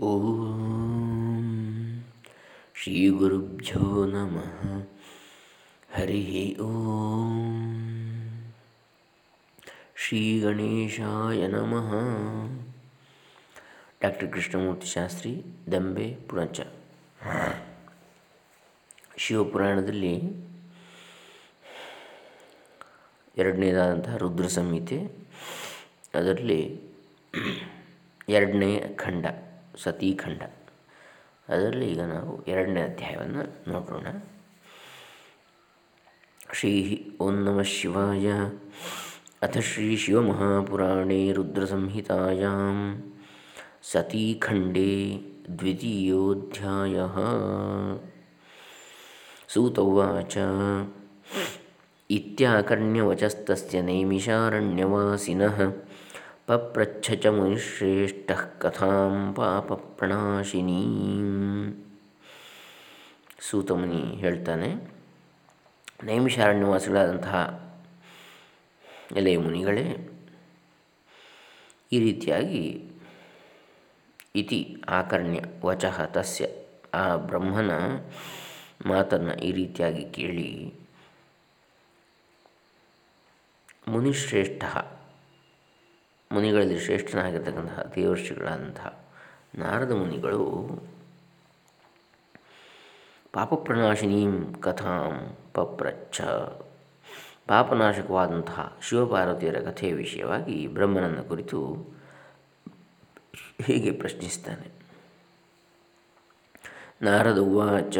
ಓಂ ಶ್ರೀ ಗುರುಭ್ಯೋ ನಮಃ. ಹರಿ ಓಂ ಶ್ರೀ ಗಣೇಶಾಯ ನಮಃ. ಡಾಕ್ಟರ್ ಕೃಷ್ಣಮೂರ್ತಿ ಶಾಸ್ತ್ರಿ, ದಂಬೆ, ಪುಣಚ. ಶಿವಪುರಾಣದಲ್ಲಿ ಎರಡನೇದಾದಂತಹ ರುದ್ರ ಸಂಹಿತೆ. ಅದರಲ್ಲಿ ಎರಡನೇ ಖಂಡ. ಸತೀಖಂಡ ಅದರಲ್ಲಿ ಈಗ ನಾವು ಎರಡನೇ ಅಧ್ಯಾಯವನ್ನು ನೋಡೋಣ. ಶ್ರೀ ಓಂ ನಮಃ ಶಿವಾಯ, ಅಥ ಶ್ರೀ ಶಿವಮಹಾಪುರಾಣೇ ರುದ್ರಸಂಹಿತಾಯಾಂ ಸತೀಖಂಡೇ ದ್ವಿತೀಯೋಧ್ಯಾಯ. ಸೂತ ಉಚ ಇತ್ಯಾಕರ್ಣ್ಯವಚಸ್ತಸ್ಯ ನೈಮಿಷಾರಣ್ಯವಾಸಿನಃ ಚ ಮುನಿಶ್ರೇಷ್ಠ ಕಥಾಂ ಪಾಪ ಪ್ರಣಾಶಿನೀ ಸೂತಮುನಿ ಹೇಳ್ತಾನೆ, ನೈಮಿಷಾರಣ್ಯವಾಸಿಗಳಾದಂತಹ ಎಲೆ ಮುನಿಗಳೇ, ಈ ರೀತಿಯಾಗಿ ಇತಿ ಆಕರ್ಣ್ಯ ವಚಃ ತಸ್ಯ ಆ ಬ್ರಹ್ಮನ ಮಾತನ್ನು ಈ ರೀತಿಯಾಗಿ ಕೇಳಿ, ಮುನಿಶ್ರೇಷ್ಠ ಮುನಿಗಳಲ್ಲಿ ಶ್ರೇಷ್ಠನಾಗಿರ್ತಕ್ಕಂತಹ ದೇವರ್ಷಿಗಳಾದಂತಹ ನಾರದ ಮುನಿಗಳು ಪಾಪಪ್ರಣಾಶಿನೀಂ ಕಥಾಂ ಪಪ್ರಚ್ಛ. ಪಾಪನಾಶಕವಾದಂತಹ ಶಿವಪಾರ್ವತಿಯರ ಕಥೆಯ ವಿಷಯವಾಗಿ ಬ್ರಹ್ಮನನ್ನು ಕುರಿತು ಹೀಗೆ ಪ್ರಶ್ನಿಸ್ತಾನೆ ನಾರದ ಉವಾಚ,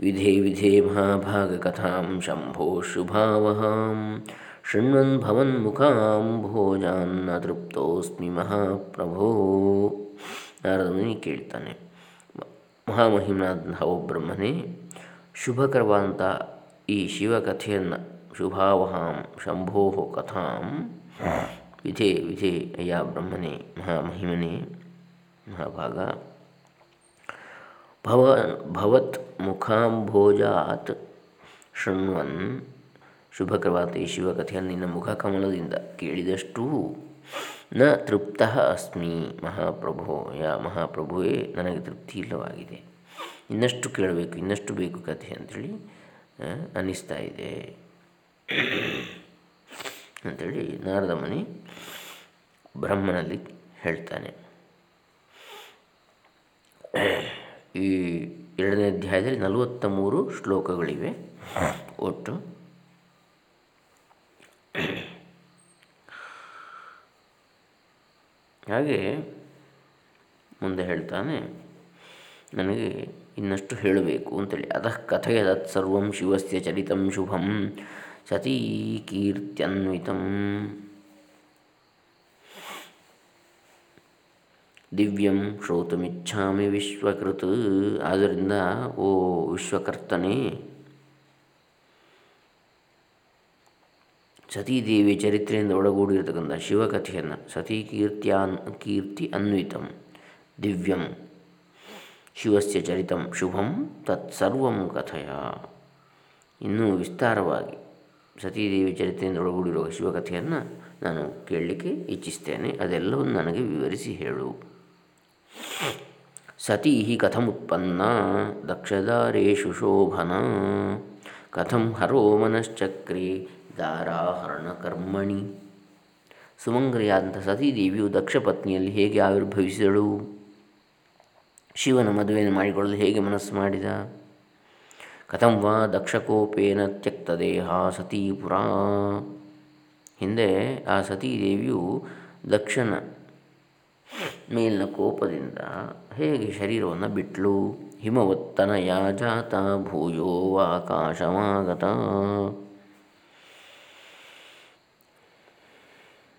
ವಿಧೇ ವಿಧೇ ಮಹಾಭಾಗಕಥಾಂ ಶಂಭೋ ಶುಭಾವಹಾಂ. ಶೃಣ್ವನ್ ಭವನ್ ಮುಖಾಂಭೋಜಾನ್ನ ತೃಪ್ತೋಸ್ಮಿ ಮಹಾಪ್ರಭೋ ನಾರದ ಮುನಿ ಕೇಳ್ತಾನೆ ಮಹಾಮಹಿಮನಾದಂತಹ ಓ ಬ್ರಹ್ಮನೇ ಶುಭಕರವಾದಂಥ ಈ ಶಿವಕಥೆಯನ್ನು ಶುಭಾವಹಾಂ ಶಂಭೋ ಕಥಾಂ ವಿಧೆ ವಿಧೆ ಅಯ್ಯ ಬ್ರಹ್ಮನೇ ಮಹಾಮಹಿಮನೇ ಮಹಾಭಾಗ ಭವ ಭವತ್ ಮುಖಾಂಭೋಜಾತ್ ಶೃಣ್ವನ್ ಶುಭಕರವಾದ ಈ ಶಿವಕಥೆಯನ್ನು ನಿನ್ನ ಮುಖಕಮಲದಿಂದ ಕೇಳಿದಷ್ಟೂ ನ ತೃಪ್ತ ಅಸ್ಮಿ. ಮಹಾಪ್ರಭೋ, ಯಾ ಮಹಾಪ್ರಭುವೇ, ನನಗೆ ತೃಪ್ತಿ ಇಲ್ಲವಾಗಿದೆ. ಇನ್ನಷ್ಟು ಕೇಳಬೇಕು, ಇನ್ನಷ್ಟು ಬೇಕು ಕಥೆ ಅಂಥೇಳಿ ಅನ್ನಿಸ್ತಾ ಇದೆ. ಅಂಥೇಳಿ ನಾರದ ಮುನಿ ಬ್ರಹ್ಮನಲ್ಲಿ ಹೇಳ್ತಾನೆ. ಈ ಎರಡನೇ ಅಧ್ಯಾಯದಲ್ಲಿ ನಲವತ್ತ ಮೂರು ಶ್ಲೋಕಗಳಿವೆ. ಒಟ್ಟು ಹಾಗೆ ಮುಂದೆ ಹೇಳ್ತಾನೆ, ನನಗೆ ಇನ್ನಷ್ಟು ಹೇಳಬೇಕು ಅಂತೇಳಿ. ಅತಃ ಕಥೆಯ ತತ್ಸರ್ವ ಶಿವಸ್ಯ ಚರಿತಂ ಶುಭಂ ಸತೀ ಕೀರ್ತ್ಯನ್ವಿತಂ. ದಿವ್ಯಂ ಶ್ರೋತುಮಿಚ್ಛಾಮಿ ವಿಶ್ವಕೃತ್. ಆದ್ದರಿಂದ ಓ ವಿಶ್ವಕರ್ತನೇ ಸತೀದೇವಿ ಚರಿತ್ರೆಯಿಂದ ಒಳಗೂಡಿರತಕ್ಕಂಥ ಶಿವಕಥೆಯನ್ನು ಸತೀ ಕೀರ್ತ್ಯಾನ್, ಕೀರ್ತಿ ಅನ್ವಿತಂ, ದಿವ್ಯಂ, ಶಿವಸ್ಯ ಚರಿತಂ ಶುಭಂ ತತ್ಸರ್ವಂ ಕಥೆಯ. ಇನ್ನೂ ವಿಸ್ತಾರವಾಗಿ ಸತೀದೇವಿ ಚರಿತ್ರೆಯಿಂದ ಒಳಗೂಡಿರುವ ಶಿವಕಥೆಯನ್ನು ನಾನು ಕೇಳಲಿಕ್ಕೆ ಇಚ್ಛಿಸ್ತೇನೆ. ಅದೆಲ್ಲವನ್ನು ನನಗೆ ವಿವರಿಸಿ ಹೇಳು. ಸತೀ ಕಥಮುತ್ಪನ್ನ, ದಕ್ಷದಾರೇಶು ಶೋಭನ, ಕಥಂ ಹರೋ ಮನಶ್ಚಕ್ರೆ ದಾರಾಹರಣ ಕರ್ಮಣಿ ಸುಮಂಗಲಿಯಾದಂಥ ಸತೀದೇವಿಯು ದಕ್ಷ ಪತ್ನಿಯಲ್ಲಿ ಹೇಗೆ ಆವಿರ್ಭವಿಸಿದಳು? ಶಿವನ ಮದುವೆಯನ್ನು ಮಾಡಿಕೊಳ್ಳಲು ಹೇಗೆ ಮನಸ್ಸು ಮಾಡಿದ? ಕಥಂ ವಾ ದಕ್ಷಕೋಪೇನ ತ್ಯಕ್ತದೇಹ ಸತೀಪುರ. ಹಿಂದೆ ಆ ಸತೀದೇವಿಯು ದಕ್ಷನ ಮೇಲಿನ ಕೋಪದಿಂದ ಹೇಗೆ ಶರೀರವನ್ನು ಬಿಟ್ಲು? ಹಿಮವತ್ತನ ಜಾತ ಭೂಯೋ ಆಕಾಶಮಾಗತ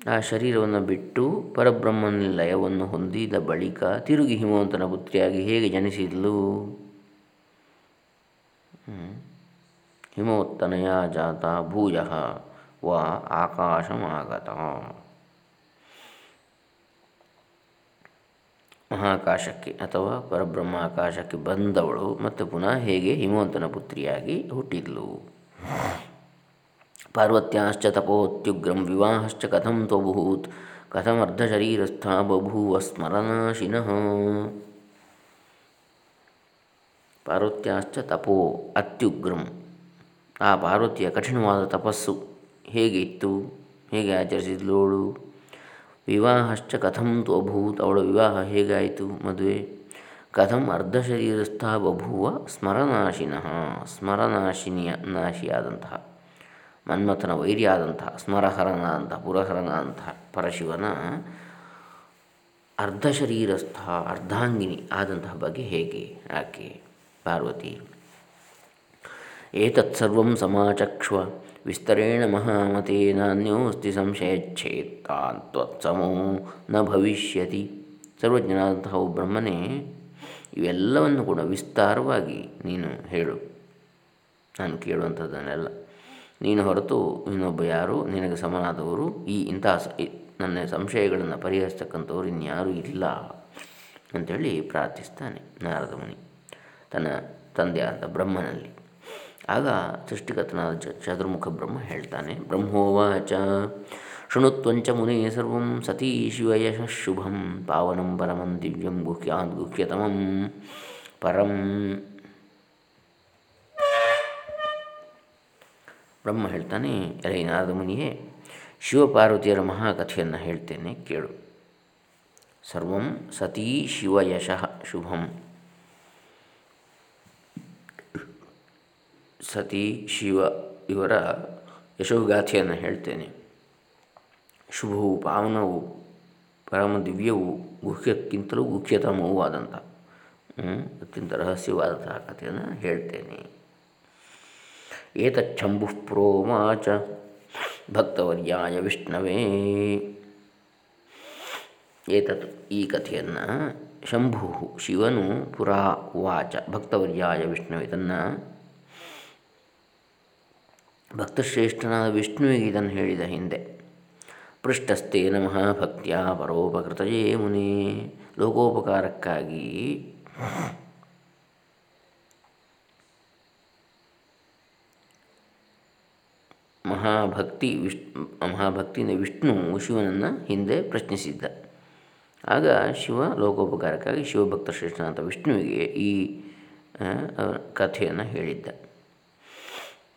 ಆ ಶರೀರವನ್ನು ಬಿಟ್ಟು ಪರಬ್ರಹ್ಮನ ಲಯವನ್ನು ಹೊಂದಿದ ಬಳಿಕ ತಿರುಗಿ ಹಿಮವಂತನ ಪುತ್ರಿಯಾಗಿ ಹೇಗೆ ಜನಿಸಿದ್ಲು? ಹಿಮವತ್ತನಯ ಜಾತ ಭೂಯ ವ ಆಕಾಶಮಾಗತ. ಮಹಾಕಾಶಕ್ಕೆ ಅಥವಾ ಪರಬ್ರಹ್ಮ ಆಕಾಶಕ್ಕೆ ಬಂದವಳು ಮತ್ತು ಪುನಃ ಹೇಗೆ ಹಿಮವಂತನ ಪುತ್ರಿಯಾಗಿ ಹುಟ್ಟಿದ್ಲು? ಪಾರ್ವತ್ಯಾಶ್ಚ ತಪೋತ್ಯುಗ್ರಂ ವಿವಾಹಶ್ಚ ಕಥಂ ತ್ವಭೂತ್ ಕಥಮರ್ಧಶರೀರಸ್ಥ ಬಭೂವ ಸ್ಮರನಾಶಿನಃ ಪಾರ್ವತ್ಯಾಶ್ಚ ತಪೋ ಅತ್ಯುಗ್ರಂ. ಆ ಪಾರ್ವತಿಯ ಕಠಿಣವಾದ ತಪಸ್ಸು ಹೇಗೆ ಇತ್ತು? ಹೇಗೆ ಆಚರಿಸಿದ್ಲೋಳು ವಿವಾಹಶ್ಚ ಕಥಂ ತ್ವಭೂತ್ ಅವಳ ವಿವಾಹ ಹೇಗಾಯಿತು ಮದುವೆ? ಕಥಂ ಅರ್ಧ ಶರೀರಸ್ಥ ಬಭೂವ ಸ್ಮರನಾಶಿನಃ ಸ್ಮರನಾಶಿನಿಯ ನಾಶಿಯಾದಂತಹ. ಮನ್ಮಥನ ವೈರಿಯಾದಂತಹ ಸ್ಮರಹರನಾದಂಥ ಪುರಹರನಾದಂತಹ ಪರಶಿವನ ಅರ್ಧ ಶರೀರಸ್ಥ ಅರ್ಧಾಂಗಿನಿ ಆದಂತಹ ಬಗ್ಗೆ ಹೇಗೆ? ಆಕೆ ಪಾರ್ವತಿ. ಏತತ್ಸರ್ವ ಸಮಾಚಕ್ಷ್ವ ವಿಸ್ತರೇಣ ಮಹಾಮತೆ ನಾನ್ಯೋಸ್ತಿ ಸಂಶಯಚ್ಛೇತ್ತಾಂತ್ವತ್ಸಮೋ ನ ಭವಿಷ್ಯತಿ. ಸರ್ವಜ್ಞನಾದಂತಹ ಬ್ರಹ್ಮನೇ, ಇವೆಲ್ಲವನ್ನು ಕೂಡ ವಿಸ್ತಾರವಾಗಿ ನೀನು ಹೇಳು. ನಾನು ಕೇಳುವಂಥದ್ದನ್ನೆಲ್ಲ. ನೀನು ಹೊರತು ಇನ್ನೊಬ್ಬ ಯಾರು? ನಿನಗೆ ಸಮನಾದವರು? ಈ ಇಂತಹ ನನ್ನ ಸಂಶಯಗಳನ್ನು ಪರಿಹರಿಸ್ತಕ್ಕಂಥವ್ರು ಇನ್ಯಾರೂ ಇಲ್ಲ ಅಂಥೇಳಿ ಪ್ರಾರ್ಥಿಸ್ತಾನೆ ನಾರದ ಮುನಿ ತನ್ನ ತಂದೆಯಾದ ಬ್ರಹ್ಮನಲ್ಲಿ. ಆಗ ಸೃಷ್ಟಿಕರ್ತನಾದ ಚತುರ್ಮುಖ ಬ್ರಹ್ಮ ಹೇಳ್ತಾನೆ, ಬ್ರಹ್ಮೋವಾಚ, ಶೃಣುತ್ವಂಚ ಮುನೇ ಸರ್ವಂ ಸತೀ ಶಿವಯಶ ಶುಭಂ, ಪಾವನಂ ಪರಮಂ ದಿವ್ಯಂ ಗುಹ್ಯಾದ್ ಗುಹ್ಯತಮಂ ಪರಂ ಬ್ರಹ್ಮ ಹೇಳ್ತಾನೆ ಎಲೆ ನಾರದ ಮುನಿಯೇ ಶಿವಪಾರ್ವತಿಯರ ಮಹಾಕಥೆಯನ್ನು ಹೇಳ್ತೇನೆ ಕೇಳು. ಸರ್ವಂ ಸತೀ ಶಿವಯಶಃ ಶುಭಂ. ಸತಿ ಶಿವ ಇವರ ಯಶೋಗಾಥೆಯನ್ನು ಹೇಳ್ತೇನೆ. ಶುಭವು ಪಾವನವು ಪರಮ ದಿವ್ಯವು ಗುಹ್ಯಕ್ಕಿಂತಲೂ ಗುಹ್ಯತಮವೂ ಆದಂಥ ಅತ್ಯಂತ ರಹಸ್ಯವಾದಂತಹ ಕಥೆಯನ್ನು ಹೇಳ್ತೇನೆ. ಏತಚ್ಛಂಭು ಪ್ರೋಮಾಚ ಭಕ್ತವರ್ಯಾಯ ವಿಷ್ಣವೇ. ಏತತ್ ಈ ಕಥೆಯನ್ನು ಶಂಭು ಶಿವನು ಪುರಾ ವಾಚ. ಭಕ್ತವರ್ಯಾಯ ವಿಷ್ಣುವೆ ತನ್ನ. ಭಕ್ತಶ್ರೇಷ್ಠನಾದ ವಿಷ್ಣುವಿಗೆ ಇದನ್ನು ಹೇಳಿದ ಹಿಂದೆ. ಪೃಷ್ಟಸ್ಥೆ ನಮಃ ಭಕ್ತಿಯ ಪರೋಪಕೃತಯೇ ಮುನಿ. ಲೋಕೋಪಕಾರಕ್ಕಾಗಿ ಮಹಾಭಕ್ತಿ ವಿಶ್ ಮಹಾಭಕ್ತಿಯಿಂದ ವಿಷ್ಣು ಶಿವನನ್ನು ಹಿಂದೆ ಪ್ರಶ್ನಿಸಿದ್ದ. ಆಗ ಶಿವ ಲೋಕೋಪಕಾರಕ್ಕಾಗಿ ಶಿವಭಕ್ತ ಶ್ರೇಷ್ಠನಾದ ವಿಷ್ಣುವಿಗೆ ಈ ಕಥೆಯನ್ನು ಹೇಳಿದ್ದ.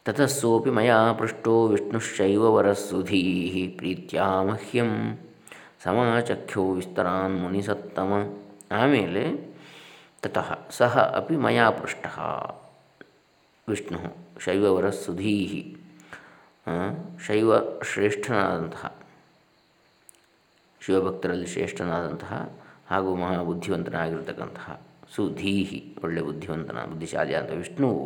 ತತಸ್ಸೋಪಿ ಮಯಾ ಪೃಷ್ಟೋ ವಿಷ್ಣುಶೈವ ವರಸುಧೀ ಪ್ರೀತ್ಯಾ ಮಹ್ಯಂ ಸಮಚಖ್ಯೋ ವಿಸ್ತರಾನ್ ಮುನಿಸತ್ತಮ. ಆಮೇಲೆ ತತಃ ಸಹ ಅಪಿ ಮಯಾ ಪೃಷ್ಟ ವಿಷ್ಣು ಶೈವವರಸುಧೀ ಶೈವ ಶ್ರೇಷ್ಠನಾದಂತಹ, ಶಿವಭಕ್ತರಲ್ಲಿ ಶ್ರೇಷ್ಠನಾದಂತಹ ಹಾಗೂ ಮಹಾಬುದ್ಧಿವಂತನಾಗಿರ್ತಕ್ಕಂತಹ ಸುಧೀಹಿ ಒಳ್ಳೆಯ ಬುದ್ಧಿವಂತನ, ಬುದ್ಧಿಶಾಲಿ ಆದ ವಿಷ್ಣುವು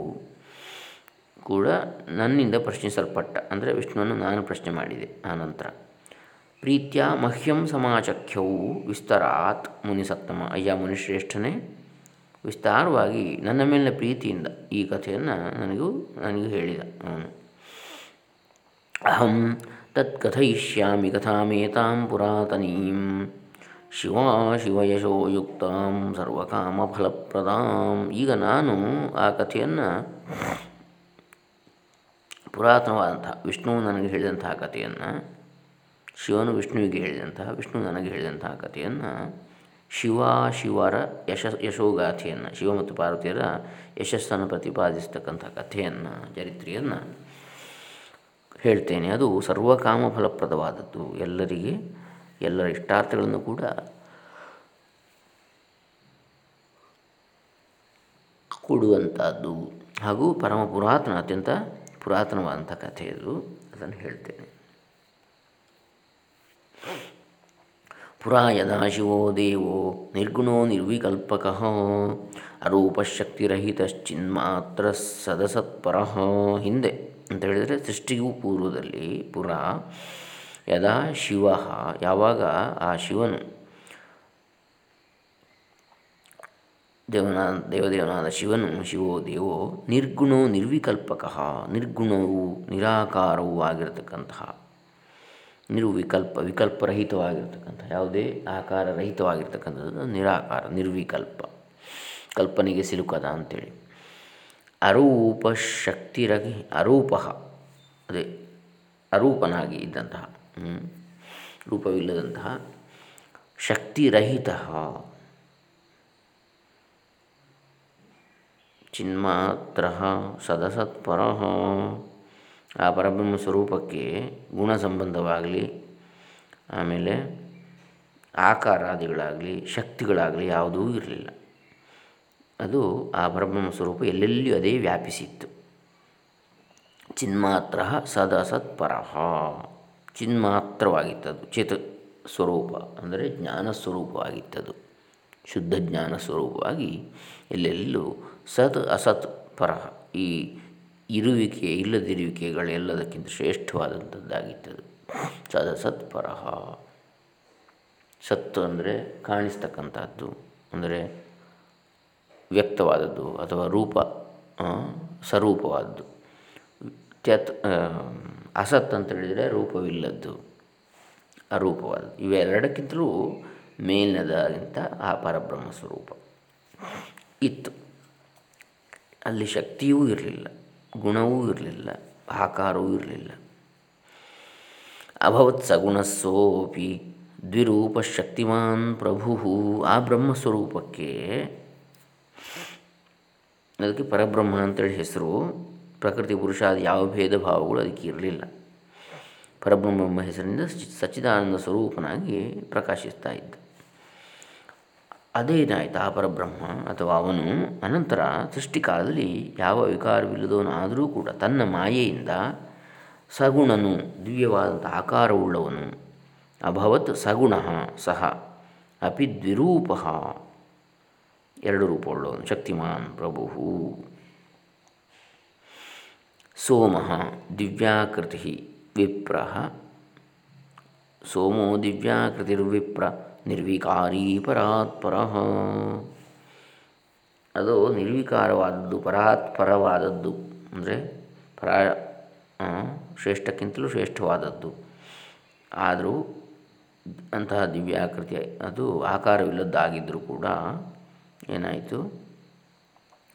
ಕೂಡ ನನ್ನಿಂದ ಪ್ರಶ್ನಿಸಲ್ಪಟ್ಟ, ಅಂದರೆ ವಿಷ್ಣುವನ್ನು ನಾನು ಪ್ರಶ್ನೆ ಮಾಡಿದೆ ಆನಂತರ ಪ್ರೀತ್ಯ ಮಹ್ಯಂ ಸಮಾಚಖ್ಯವು ವಿಸ್ತರಾತ್ ಮುನಿಸತ್ತಮ ಅಯ್ಯ ಮುನಿಶ್ರೇಷ್ಠನೇ ವಿಸ್ತಾರವಾಗಿ ನನ್ನ ಮೇಲಿನ ಪ್ರೀತಿಯಿಂದ ಈ ಕಥೆಯನ್ನು ನನಗೂ ನನಗೂ ಹೇಳಿದ ಅವನು. ಅಹಂ ತತ್ ಕಥಯಿಷ್ಯಾಮಿ ಕಥಾಮೇತಾಂ ಪುರಾತನೀಂ ಯುಕ್ತಾಂ ಶಿವಯಶೋಯುಕ್ತಾಂ ಸರ್ವಕಾಮಫಲಪ್ರದಾಂ ಈಗ ನಾನು ಆ ಕಥೆಯನ್ನು ಪುರಾತನವಾದಂತಹ ವಿಷ್ಣು ನನಗೆ ಹೇಳಿದಂತಹ ಕಥೆಯನ್ನು, ಶಿವನು ವಿಷ್ಣುವಿಗೆ ಹೇಳಿದಂತಹ, ವಿಷ್ಣು ನನಗೆ ಹೇಳಿದಂತಹ ಕಥೆಯನ್ನು, ಶಿವ ಶಿವರ ಯಶ ಯಶೋಗಾಥೆಯನ್ನು, ಶಿವ ಮತ್ತು ಪಾರ್ವತಿಯರ ಯಶಸ್ಸನ್ನು ಪ್ರತಿಪಾದಿಸ್ತಕ್ಕಂಥ ಕಥೆಯನ್ನು, ಚರಿತ್ರೆಯನ್ನು ಹೇಳ್ತೇನೆ, ಅದು ಸರ್ವಕಾಮ ಫಲಪ್ರದವಾದದ್ದು. ಎಲ್ಲರಿಗೆ ಎಲ್ಲರ ಇಷ್ಟಾರ್ಥಗಳನ್ನು ಕೂಡ ಕೊಡುವಂಥದ್ದು ಹಾಗೂ ಪರಮ ಪುರಾತನ, ಅತ್ಯಂತ ಪುರಾತನವಾದಂಥ ಕಥೆ ಇದು. ಅದನ್ನು ಹೇಳ್ತೇನೆ. ಪುರಾ ಯದಾ ಶಿವೋ ದೇವೋ ನಿರ್ಗುಣೋ ನಿರ್ವಿಕಲ್ಪಕ, ಅರೂಪಶಕ್ತಿರಹಿತಶ್ಚಿನ್ಮಾತ್ರ ಸದಸತ್ಪರ ಹಿಂದೆ. ಅಂತ ಹೇಳಿದರೆ ಸೃಷ್ಟಿಗೂ ಪೂರ್ವದಲ್ಲಿ ಪುರ ಯದಾ ಶಿವ, ಯಾವಾಗ ಆ ಶಿವನು ದೇವನಾದ ದೇವದೇವನಾದ ಶಿವನು ಶಿವೋ ದೇವೋ ನಿರ್ಗುಣೋ ನಿರ್ವಿಕಲ್ಪಕ, ನಿರ್ಗುಣವು ನಿರಾಕಾರವೂ ಆಗಿರತಕ್ಕಂತಹ, ನಿರ್ವಿಕಲ್ಪ ವಿಕಲ್ಪರಹಿತವಾಗಿರ್ತಕ್ಕಂಥ ಯಾವುದೇ ಆಕಾರ ರಹಿತವಾಗಿರ್ತಕ್ಕಂಥದ್ದು ನಿರಾಕಾರ, ನಿರ್ವಿಕಲ್ಪ, ಕಲ್ಪನೆಗೆ ಸಿಲುಕದ ಅಂಥೇಳಿ ಅರೂಪ ಶಕ್ತಿರಗಿ ಅರೂಪ. ಅದೇ, ಅರೂಪನಾಗಿ ಇದ್ದಂತಹ ರೂಪವಿಲ್ಲದಂತಹ ಶಕ್ತಿರಹಿತ. ಚಿನ್ಮಾತ್ರ ಸದಸತ್ಪರ. ಆ ಪರಬ್ರಹ್ಮ ಸ್ವರೂಪಕ್ಕೆ ಗುಣ ಸಂಬಂಧವಾಗಲಿ ಆಮೇಲೆ ಆಕಾರಾದಿಗಳಾಗಲಿ, ಶಕ್ತಿಗಳಾಗಲಿ ಯಾವುದೂ ಇರಲಿಲ್ಲ. ಅದು ಆ ಪರಬ್ರಹ್ಮ ಸ್ವರೂಪ ಎಲ್ಲೆಲ್ಲಿಯೂ ಅದೇ ವ್ಯಾಪಿಸಿತ್ತು. ಚಿನ್ಮಾತ್ರ ಸದಸತ್ಪರ ಚಿನ್ಮಾತ್ರವಾಗಿತ್ತದು, ಚಿತ್ ಸ್ವರೂಪ ಅಂದರೆ ಜ್ಞಾನ ಸ್ವರೂಪವಾಗಿತ್ತದು. ಶುದ್ಧ ಜ್ಞಾನ ಸ್ವರೂಪವಾಗಿ ಎಲ್ಲೆಲ್ಲೂ ಸತ್ ಅಸತ್ ಪರ ಈ ಇರುವಿಕೆ, ಇಲ್ಲದಿರುವಿಕೆಗಳೆಲ್ಲದಕ್ಕಿಂತ ಶ್ರೇಷ್ಠವಾದಂಥದ್ದಾಗಿತ್ತದು. ಸದಸತ್ ಪರಹ ಸತ್ತು ಅಂದರೆ ಕಾಣಿಸ್ತಕ್ಕಂಥದ್ದು. ಅಂದರೆ ವ್ಯಕ್ತವಾದದ್ದು ಅಥವಾ ರೂಪ ಸ್ವರೂಪವಾದದ್ದು. ತ್ಯತ್ ಅಸತ್ ಅಂತ ಹೇಳಿದರೆ ರೂಪವಿಲ್ಲದ್ದು, ಅರೂಪವಾದದ್ದು. ಇವೆರಡಕ್ಕಿಂತಲೂ ಮೇಲಿನದಾಗಿಂತ ಆ ಪರಬ್ರಹ್ಮ ಸ್ವರೂಪ. ಇತ್ತು. ಅಲ್ಲಿ ಶಕ್ತಿಯೂ ಇರಲಿಲ್ಲ, ಗುಣವೂ ಇರಲಿಲ್ಲ, ಆಕಾರವೂ ಇರಲಿಲ್ಲ. ಅಭವತ್ ಸಗುಣಸ್ಸೋಪಿ ದ್ವಿರೂಪ ಶಕ್ತಿಮಾನ್ ಪ್ರಭು ಆ ಬ್ರಹ್ಮಸ್ವರೂಪಕ್ಕೆ ಅದಕ್ಕೆ ಪರಬ್ರಹ್ಮ ಅಂತೇಳಿ ಹೆಸರು, ಪ್ರಕೃತಿ, ಪುರುಷ, ಅದು ಯಾವ ಭೇದ ಭಾವಗಳು ಅದಕ್ಕೆ ಇರಲಿಲ್ಲ. ಪರಬ್ರಹ್ಮ ಹೆಸರಿನಿಂದ ಸಚ್ಚಿದಾನಂದ ಸ್ವರೂಪನಾಗಿ ಪ್ರಕಾಶಿಸ್ತಾ ಇದ್ದ. ಅದೇನಾಯಿತು ಆ ಪರಬ್ರಹ್ಮ ಅಥವಾ ಅವನು ಅನಂತರ ಸೃಷ್ಟಿಕಾಲದಲ್ಲಿ ಯಾವ ವಿಕಾರವಿಲ್ಲದವನಾದರೂ ಕೂಡ ತನ್ನ ಮಾಯೆಯಿಂದ ಸಗುಣನು, ದಿವ್ಯವಾದಂಥ ಆಕಾರವುಳ್ಳವನು. ಅಭವತ್ ಸಗುಣ ಸಹ ಅಪಿ ದ್ವಿರೂಪ ಎರಡು ರೂಪವುಳ್ಳವನು ಶಕ್ತಿಮಾನ್ ಪ್ರಭು ಸೋಮ ದಿವ್ಯಾಕೃತಿ ವಿಪ್ರ. ಸೋಮೋ ದಿವ್ಯಾಕೃತಿರ್ವಿಪ್ರ ನಿರ್ವಿಕಾರಿ ಪರಾತ್ಪರ. ಅದು ನಿರ್ವಿಕಾರವಾದದ್ದು, ಪರಾತ್ಪರವಾದದ್ದು, ಅಂದರೆ ಪರಾ ಶ್ರೇಷ್ಠಕ್ಕಿಂತಲೂ ಶ್ರೇಷ್ಠವಾದದ್ದು. ಆದರೂ ಅಂತಹ ದಿವ್ಯಾಕೃತಿ, ಅದು ಆಕಾರವಿಲ್ಲದ್ದಾಗಿದ್ದರೂ ಕೂಡ ಏನಾಯಿತು?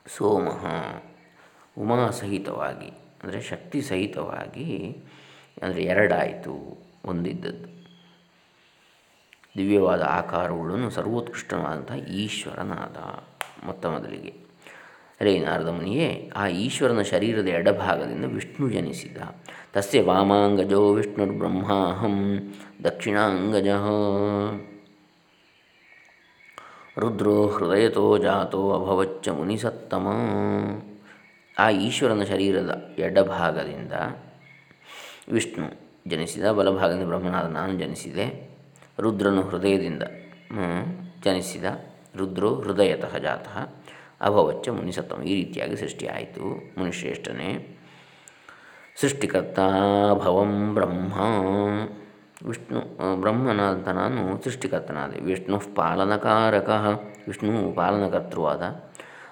ಸೋಮ ಉಮಾ ಸಹಿತವಾಗಿ ಅಂದರೆ ಶಕ್ತಿ ಸಹಿತವಾಗಿ, ಅಂದರೆ ಎರಡಾಯಿತು ಒಂದಿದ್ದದ್ದು ದಿವ್ಯವಾದ ಆಕಾರವುಳ್ಳನು ಸರ್ವೋತ್ಕೃಷ್ಟವಾದಂಥ ಈಶ್ವರನಾದ ಮೊತ್ತ ಮೊದಲಿಗೆ ರೇ ನಾರದ ಮುನಿಯೇ ಆ ಈಶ್ವರನ ಶರೀರದ ಎಡಭಾಗದಿಂದ ವಿಷ್ಣು ಜನಿಸಿದ. ತಸ್ಯ ವಾಮಾಂಗಜೋ ವಿಷ್ಣುರ್ಬ್ರಹ್ಮಾಹಂ ದಕ್ಷಿಣಾಂಗಜ. ರುದ್ರೋ ಹೃದಯತೋ ಜಾತೋ ಅಭವಚ್ಚ ಮುನಿಸತ್ತಮ. ಆ ಈಶ್ವರನ ಶರೀರದ ಎಡಭಾಗದಿಂದ ವಿಷ್ಣು ಜನಿಸಿದ, ಬಲಭಾಗದಿಂದ ಬ್ರಹ್ಮನಾದ ನಾನು ಜನಿಸಿದೆ. ರುದ್ರನು ಹೃದಯದಿಂದ ಜನಿಸಿದ, ರುದ್ರೋ ಹೃದಯತಃ ಜಾತಃ ಅಭವಚ್ಚ ಮುನಿಸತ್ತಮ. ಈ ರೀತಿಯಾಗಿ ಸೃಷ್ಟಿಯಾಯಿತು. ಮುನಿಶ್ರೇಷ್ಠನೇ ಸೃಷ್ಟಿಕರ್ತಾಭವಂ ಬ್ರಹ್ಮ. ವಿಷ್ಣು ಬ್ರಹ್ಮನಾದ ನಾನು ಸೃಷ್ಟಿಕರ್ತನಾದೆ ವಿಷ್ಣು ಪಾಲನಕಾರಕ. ವಿಷ್ಣು ಪಾಲನಕರ್ತೃವಾದ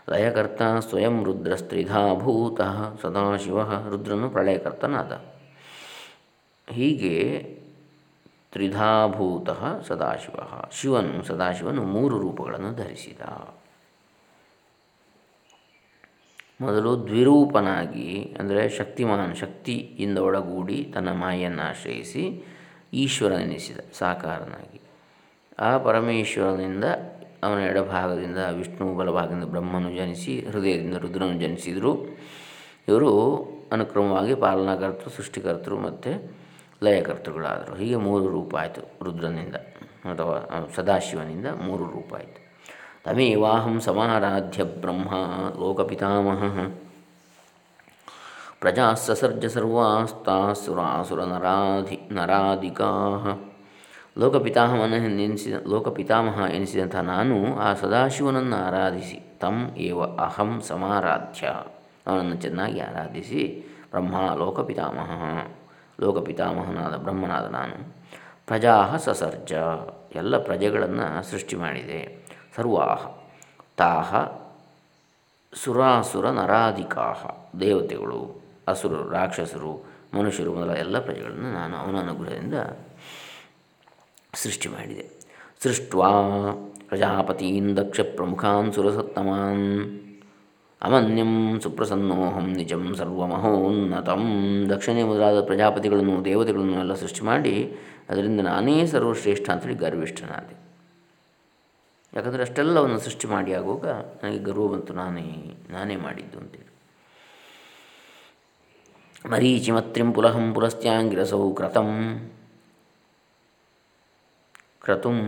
ಲಯಕರ್ತ ಸ್ವಯಂ ರುದ್ರ ರುದ್ರಸ್ತ್ರಿಧಾಭೂತ ಸದಾಶಿವ ರುದ್ರನು ಪ್ರಳಯಕರ್ತನಾದ. ಹೀಗೆ ತ್ರಿಧಾಭೂತ ಸದಾಶಿವ ಶಿವನು ಸದಾಶಿವನು ಮೂರು ರೂಪಗಳನ್ನು ಧರಿಸಿದ. ಮೊದಲು ದ್ವಿರೂಪನಾಗಿ, ಅಂದರೆ ಶಕ್ತಿಮಾನ್ ಶಕ್ತಿಯಿಂದ ಒಳಗೂಡಿ ತನ್ನ ಮಾಯನ್ನು ಆಶ್ರಯಿಸಿ ಈಶ್ವರನೆನಿಸಿದ ಸಾಕಾರನಾಗಿ. ಆ ಪರಮೇಶ್ವರನಿಂದ ಅವನ ಎಡಭಾಗದಿಂದ ವಿಷ್ಣು ಬಲಭಾಗದಿಂದ ಬ್ರಹ್ಮನು ಜನಿಸಿ, ಹೃದಯದಿಂದ ರುದ್ರನು ಜನಿಸಿದರು. ಇವರು ಅನುಕ್ರಮವಾಗಿ ಪಾಲನಾಕರ್ತರು, ಸೃಷ್ಟಿಕರ್ತರು ಮತ್ತು ಲಯಕರ್ತೃಗಳಾದರು ಹೀಗೆ ಮೂರು ರೂಪ ಆಯಿತು ರುದ್ರನಿಂದ ಅಥವಾ ಸದಾಶಿವನಿಂದ ಮೂರು ರೂಪ ಆಯಿತು. ತಮೇವಾಹಂ ಸಮಾರಾಧ್ಯ ಬ್ರಹ್ಮ ಲೋಕಪಿತಾಮಹ. ಪ್ರಜಾ ಸಸರ್ಜ ಸರ್ವಾಸ್ತಾಸುರಾಸುರ ನರಾಧಿ ನರಾಧಿಕಾ ಲೋಕಪಿತಾಮಹನ ಎನಿಸಿದ ಲೋಕಪಿತಾಮಹ ಎನಿಸಿದಂಥ ನಾನು ಆ ಸದಾಶಿವನನ್ನು ಆರಾಧಿಸಿ ತಂ ಏವ ಅಹಂ ಸಮಾರಾಧ್ಯ ಅವನನ್ನು ಚೆನ್ನಾಗಿ ಆರಾಧಿಸಿ ಬ್ರಹ್ಮ ಲೋಕಪಿತಾಮಹ ಲೋಕಪಿತಾಮಹನಾದ ಬ್ರಹ್ಮನಾದ ನಾನು ಪ್ರಜಾ ಸಸರ್ಜ ಎಲ್ಲ ಪ್ರಜೆಗಳನ್ನು ಸೃಷ್ಟಿ ಮಾಡಿದೆ। ಸರ್ವಾಹ ತಾಹ ಸುರಾಸುರ ನರಾಧಿಕಾ ದೇವತೆಗಳು। ಅಸುರರು ರಾಕ್ಷಸರು, ಮನುಷ್ಯರು ಮೊದಲ ಎಲ್ಲ ಪ್ರಜೆಗಳನ್ನು ನಾನು ಅವನ ಅನುಗ್ರಹದಿಂದ ಸೃಷ್ಟಿ ಮಾಡಿದೆ. ಸೃಷ್ಟ್ವಾ ಪ್ರಜಾಪತೀನ್ ದಕ್ಷ ಪ್ರಮುಖಾನ್ ಸುರಸತ್ತಮಾನ್. ಅಮನ್ಯಂ ಸುಪ್ರಸನ್ನೋಹಂ ನಿಜಂ ಸರ್ವಮಹೋನ್ನತಂ. ದಕ್ಷಿಣೇ ಮೊದಲಾದ ಪ್ರಜಾಪತಿಗಳನ್ನು, ದೇವತೆಗಳನ್ನು ಎಲ್ಲ ಸೃಷ್ಟಿ ಮಾಡಿ ಅದರಿಂದ ನಾನೇ ಸರ್ವಶ್ರೇಷ್ಠ ಅಂತೇಳಿ ಗರ್ವಿಷ್ಠನಾದೆ. ಯಾಕಂದರೆ ಅಷ್ಟೆಲ್ಲವನ್ನು ಸೃಷ್ಟಿ ಮಾಡಿ ಆಗುವಾಗ ನನಗೆ ಗರ್ವ ಬಂತು, ನಾನೇ ನಾನೇ ಮಾಡಿದ್ದು ಅಂತೇಳಿ. ಮರೀಚಿಮತ್ರಿಂ ಪುಲಹಂ ಪುಲಸ್ತ್ಯಾಂಗಿರಸೌ ಕ್ರತಂ ಕ್ರತುಂ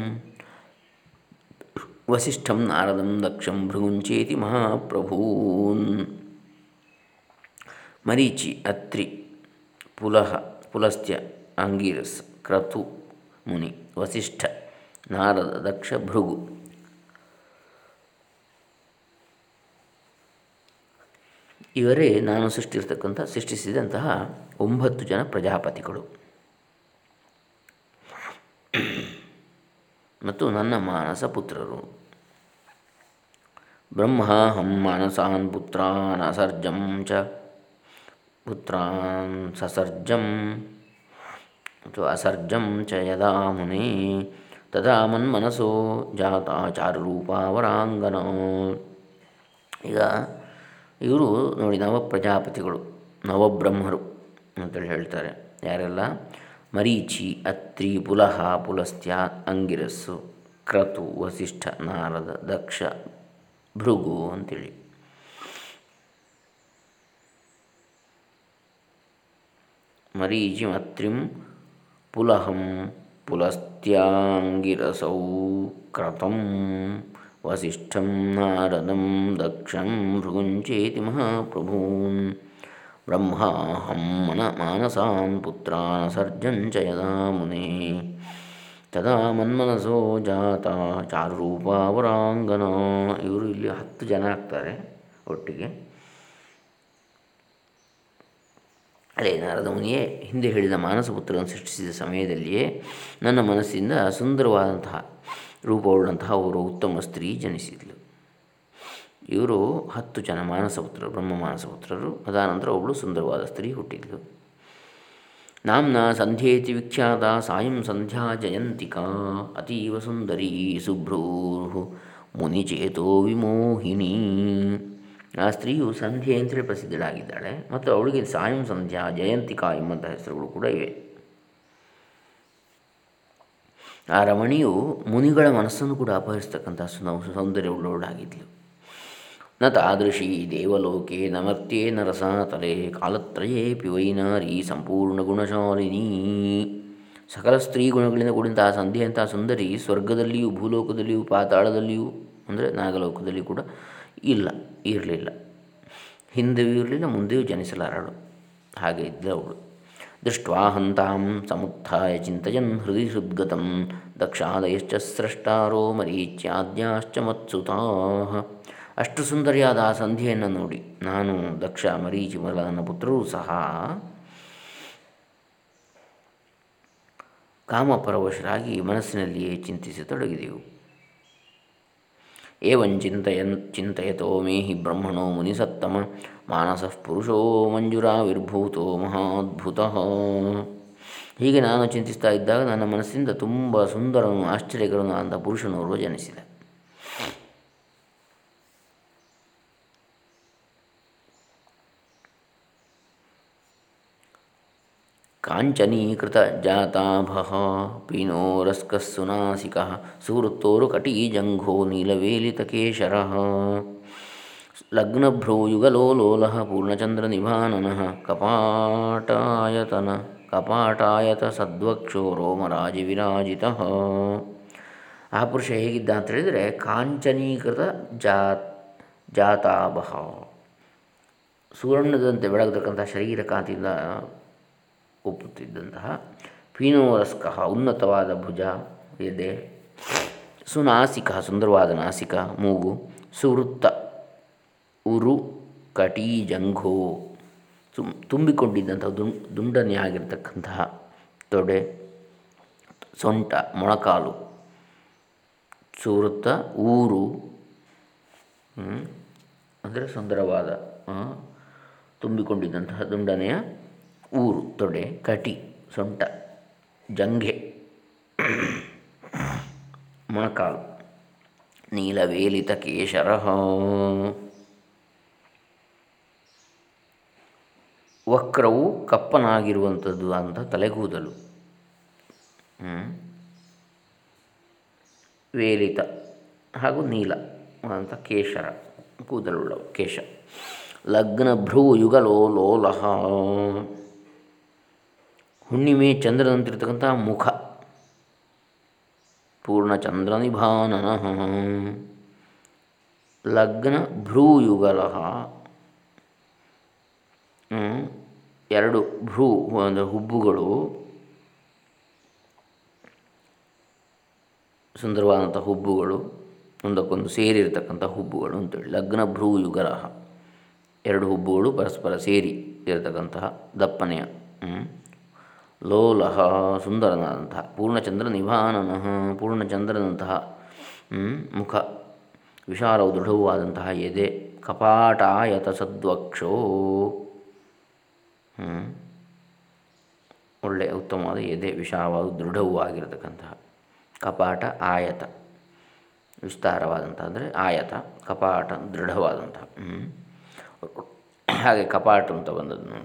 ವಸಿಷ್ಠಂ ನಾರದಂ ದಕ್ಷಂ ಭೃಗುಂಚೇತಿ ಮಹಾಪ್ರಭೂನ್ ಮರೀಚಿ ಅತ್ರಿ ಪುಲಹ ಪುಲಸ್ತ್ಯ ಅಂಗೀರಸ್ ಕ್ರತು ಮುನಿ ವಸಿಷ್ಠ ನಾರದ ದಕ್ಷ ಭೃಗು ಇವರೇ ನಾನು ಸೃಷ್ಟಿರ್ತಕ್ಕಂಥ ಸೃಷ್ಟಿಸಿದಂತಹ ಒಂಬತ್ತು ಜನ ಪ್ರಜಾಪತಿಗಳು. ಮತ್ತು ನನ್ನ ಮಾನಸ ಪುತ್ರರು. ಬ್ರಹ್ಮ ಹಂ ಮಾನಸಾನ್ ಪುತ್ರಾನ್ ಅಸರ್ಜಂ ಚ. ಪುತ್ರಾನ್ ಸಸರ್ಜಂ. ಅಥವಾ ಅಸರ್ಜಂ ಚ ಯದಾ ಮುನಿ. ತದಾ ಮನ್ಮನಸೋ ಜಾತ ವರಾಂಗನೋ ಈಗ ಇವರು ನೋಡಿ ನವ ಪ್ರಜಾಪತಿಗಳು ನವಬ್ರಹ್ಮರು ಅಂತೇಳಿ ಹೇಳ್ತಾರೆ. ಯಾರೆಲ್ಲ? ಮರೀಚಿ, ಅತ್ರಿ, ಪುಲಹ, ಪುಲಸ್ತ್ಯ, ಅಂಗಿರಸ್ಸು, ಕ್ರತು, ವಸಿಷ್ಠ, ನಾರದ, ದಕ್ಷ, ಭೃಗು ಅಂತೇಳಿ. ಮರೀಚಿ, ಅತ್ರಿಂ, ಪುಲಹಂ ಪುಲಸ್ತ್ಯಾಂಗಿರಸೌ ಕ್ರತಂ. ವಸಿಷ್ಠಂ ನಾರದಂ ದಕ್ಷಂ ಭೃಗುಂಚೇತಿ ಮಹಾಪ್ರಭೂನ್ ಬ್ರಹ್ಮಾಹಂ ಮನ ಮಾನಸಾನ್ ಪುತ್ರಾನ್ ಸರ್ಜಂಚ ಯದಾ ಮುನಿ ತದಾ ಮನ್ಮನಸೋ ಜಾತ ಚಾರುರೂಪಾವರಾಂಗನ ಇವರು ಇಲ್ಲಿ ಹತ್ತು ಜನ ಆಗ್ತಾರೆ ಒಟ್ಟಿಗೆ। ಅದೇ ನಾರದ ಮುನಿಯೇ, ಹಿಂದೆ ಹೇಳಿದ ಮಾನಸ ಪುತ್ರವನ್ನು ಸೃಷ್ಟಿಸಿದ ಸಮಯದಲ್ಲಿಯೇ ನನ್ನ ಮನಸ್ಸಿಂದ ಸುಂದರವಾದಂತಹ ರೂಪವುಳ್ಳಂತಹ ಅವರು ಉತ್ತಮ ಸ್ತ್ರೀ ಜನಿಸಿದ್ಲು. ಇವರು ಹತ್ತು ಜನ ಮಾನಸಪುತ್ರರು, ಬ್ರಹ್ಮ ಮಾನಸಪುತ್ರರು. ಅದಾನಂತರ ಒಬ್ಬಳು ಸುಂದರವಾದ ಸ್ತ್ರೀ ಹುಟ್ಟಿದ್ಲು. ನಾಮ್ನ ಸಂಧ್ಯೇತಿ ವಿಖ್ಯಾತ ಸಾಯಂ ಸಂಧ್ಯಾ ಜಯಂತಿಕಾ ಅತೀವ ಸುಂದರಿ ಸುಭ್ರೂ ಮುನಿಚೇತೋ ವಿಮೋಹಿನಿ. ಆ ಸ್ತ್ರೀಯು ಸಂಧ್ಯೆ ಅಂತೇಳಿ ಪ್ರಸಿದ್ಧಳಾಗಿದ್ದಾಳೆ ಮತ್ತು ಅವಳಿಗೆ ಸಾಯಂ ಸಂಧ್ಯಾ ಜಯಂತಿಕಾ ಎಂಬಂತಹ ಹೆಸರುಗಳು ಕೂಡ ಇವೆ. ಆ ರಮಣಿಯು ಮುನಿಗಳ ಮನಸ್ಸನ್ನು ಕೂಡ ಅಪಹರಿಸ್ತಕ್ಕಂಥ ಸೌಂದರ್ಯವುಳ್ಳವಳಾಗಿದ್ಲು. ನ ತಾದೃಶಿ ದೇವಲೋಕೆ ನಮರ್ತ್ಯೇ ನರಸಾತಲೆ ಕಾಲತ್ರಯೇ ಪಿವೈನಾರಿ ಸಂಪೂರ್ಣ ಗುಣಶಾಲಿನಿ. ಸಕಲ ಸ್ತ್ರೀ ಗುಣಗಳಿಂದ ಕೂಡಿದಂತಹ ಸಂಧ್ಯೆಯಂತಹ ಸುಂದರಿ ಸ್ವರ್ಗದಲ್ಲಿಯೂ ಭೂಲೋಕದಲ್ಲಿಯೂ ಪಾತಾಳದಲ್ಲಿಯೂ, ಅಂದರೆ ನಾಗಲೋಕದಲ್ಲಿ ಕೂಡ ಇಲ್ಲ, ಇರಲಿಲ್ಲ. ಹಿಂದೆಯೂ ಇರಲಿಲ್ಲ, ಮುಂದೆಯೂ ಜನಿಸಲಾರಳು. ಹಾಗೆ ಇದ್ದವಳು ದೃಷ್ಟ್ವಾ ಹಂತಾಂ ಸಮುತ್ಥಾಯ ಚಿಂತಯನ್ ಹೃದಯ ಹೃದ್ಗತಂ ದಕ್ಷಾದಯಶ್ಚ ಸ್ರಷ್ಟಾರೋ ಮರೀಚ್ಯಾದ್ಯಾಶ್ಚ ಮತ್ಸುತಾ ಅಷ್ಟು ಸುಂದರಿಯಾದ ಆ ಸಂಧಿಯನ್ನು ನೋಡಿ, ನಾನು ದಕ್ಷ ಮರೀಚಿ ಮೊದಲನ ಪುತ್ರರೂ ಸಹ ಕಾಮಪರವಶರಾಗಿ ಮನಸ್ಸಿನಲ್ಲಿಯೇ ಚಿಂತಿಸತೊಡಗಿದೆವು ಏವಂಚಿಂತಯನ್ ಚಿಂತಯತೋ ಮೇಹಿ ಬ್ರಹ್ಮಣೋ ಮುನಿಸತ್ತಮ ಮಾನಸಃ ಪುರುಷೋ ಮಂಜುರಾವಿರ್ಭೂತೋ ಮಹಾದ್ಭುತ ಹೀಗೆ ನಾನು ಚಿಂತಿಸ್ತಾ ಇದ್ದಾಗ ನನ್ನ ಮನಸ್ಸಿಂದ ತುಂಬ ಸುಂದರನು ಆಶ್ಚರ್ಯಕರನು ಅಂತ ಪುರುಷನೋರ್ವ ಜನಿಸಿದ ಕಾಂಚನೀಕೃತ ಜಾತಾಭ ಪೀನೋರಸ್ಕಸ್ಸುನಾಸಿಕ ಸುವೃತ್ತೋರುಕಟೀಜಂಘೋ ನೀಲವೇಲಿತಕೇಶರ ಪೂರ್ಣಚಂದ್ರ ಪೂರ್ಣಚಂದ್ರನಿಭಾನನ ಕಪಾಟಾಯತನ ಕಪಾಟಾಯತ ಸದ್ವಕ್ಷೋ ರೋಮರಾಜಿವಿರಾಜಿತ ಆ ಪುರುಷ ಹೇಗಿದ್ದ ಅಂತ ಹೇಳಿದರೆ, ಕಾಂಚನೀಕೃತ ಜಾತ್ ಜಾತಾಭ ಸುವರ್ಣದಂತೆ ಬೆಳಗತಕ್ಕಂಥ ಶರೀರ ಕಾಂತಿಯಿಂದ ಒಪ್ಪುತ್ತಿದ್ದಂತಹ ಪೀನೋರಸ್ಕ ಉನ್ನತವಾದ ಭುಜ, ಎದೆ, ಸುನಾಸಿಕ, ಸುಂದರವಾದ ನಾಸಿಕ, ಮೂಗು, ಸುವೃತ್ತ, ಉರು, ಕಟಿ, ಜಂಘೋ ತುಂ ತುಂಬಿಕೊಂಡಿದ್ದಂತಹ ದುಂ ತೊಡೆ, ಸೊಂಟ, ಮೊಣಕಾಲು, ಸುವೃತ್ತ, ಊರು ಅಂದರೆ ಸುಂದರವಾದ ತುಂಬಿಕೊಂಡಿದ್ದಂತಹ ದುಂಡನೆಯ ಊರು, ತೊಡೆ, ಕಟಿ, ಸೊಂಟ, ಜಂಘೆ, ಮೊಣಕಾಲು, ನೀಲವೇಲಿತ ಕೇಶರ ವಕ್ರವು ಕಪ್ಪನಾಗಿರುವಂಥದ್ದು ಅಂತ ತಲೆಗೂದಲು. ವೇಲಿತ ಹಾಗೂ ನೀಲ ಅಂತ ಕೇಶರ ಕೂದಲುಳ್ಳವು, ಕೇಶ. ಲಗ್ನ ಭ್ರೂ ಯುಗಲೋ ಲೋಲಹ. ಹುಣ್ಣಿಮೆ ಚಂದ್ರನಂತಿರ್ತಕ್ಕಂಥ ಮುಖ. ಪೂರ್ಣಚಂದ್ರ ನಿಭಾನನ ಲಗ್ನ ಭ್ರೂಯುಗಲ ಎರಡು ಭ್ರೂ ಅಂದರೆ ಹುಬ್ಬುಗಳು. ಸುಂದರವಾದಂಥ ಹುಬ್ಬುಗಳು, ಒಂದಕ್ಕೊಂದು ಸೇರಿರ್ತಕ್ಕಂಥ ಹುಬ್ಬುಗಳು ಅಂತೇಳಿ. ಲಗ್ನ ಭ್ರೂ ಯುಗಲ ಎರಡು ಹುಬ್ಬುಗಳು ಪರಸ್ಪರ ಸೇರಿ ಇರತಕ್ಕಂತಹ ದಪ್ಪನೆಯ ಲೋಲಹ ಸುಂದರನಾದಂತಹ ಪೂರ್ಣಚಂದ್ರ ನಿಭಾನನಃ ಪೂರ್ಣಚಂದ್ರನಂತಹ ಮುಖ, ವಿಶಾಲವು ದೃಢವೂ ಆದಂತಹ ಎದೆ, ಕಪಾಟಾಯತ ಸದ್ವಕ್ಷೋ ಒಳ್ಳೆಯ ಉತ್ತಮವಾದ ಎದೆ, ವಿಶಾಲವಾದ ದೃಢವೂ ಆಗಿರತಕ್ಕಂತಹ ಕಪಾಟ, ಆಯತ ವಿಸ್ತಾರವಾದಂಥ ಅಂದರೆ ಆಯತ, ಕಪಾಟ ದೃಢವಾದಂತಹ ಹಾಗೆ ಕಪಾಟ ಅಂತ ಬಂದದ್ದು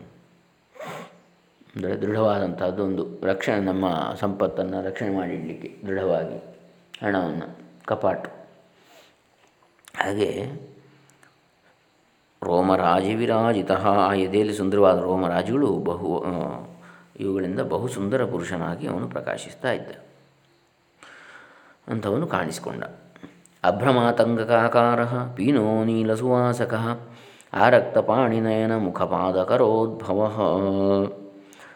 ಅಂದರೆ ದೃಢವಾದಂಥದ್ದು ಒಂದು ರಕ್ಷಣೆ, ನಮ್ಮ ಸಂಪತ್ತನ್ನು ರಕ್ಷಣೆ ಮಾಡಿಡಲಿಕ್ಕೆ ದೃಢವಾಗಿ ಹಣವನ್ನು ಕಪಾಟು. ಹಾಗೆ ರೋಮರಾಜಿವಿರಾಜಿತ ಆ ಎದೆಯಲ್ಲಿ ಸುಂದರವಾದ ರೋಮರಾಜುಗಳು ಬಹು ಇವುಗಳಿಂದ ಬಹು ಸುಂದರ ಪುರುಷನಾಗಿ ಅವನು ಪ್ರಕಾಶಿಸ್ತಾ ಇದ್ದ. ಅಂಥವನು ಕಾಣಿಸಿಕೊಂಡ. ಅಭ್ರಮಾತಂಗಕಾಕಾರ, ಪೀನೋ ನೀಲಸುವಾಸಕ ಆರಕ್ತಪಾಣಿನಯನ ಮುಖಪಾದಕರೋದ್ಭವ.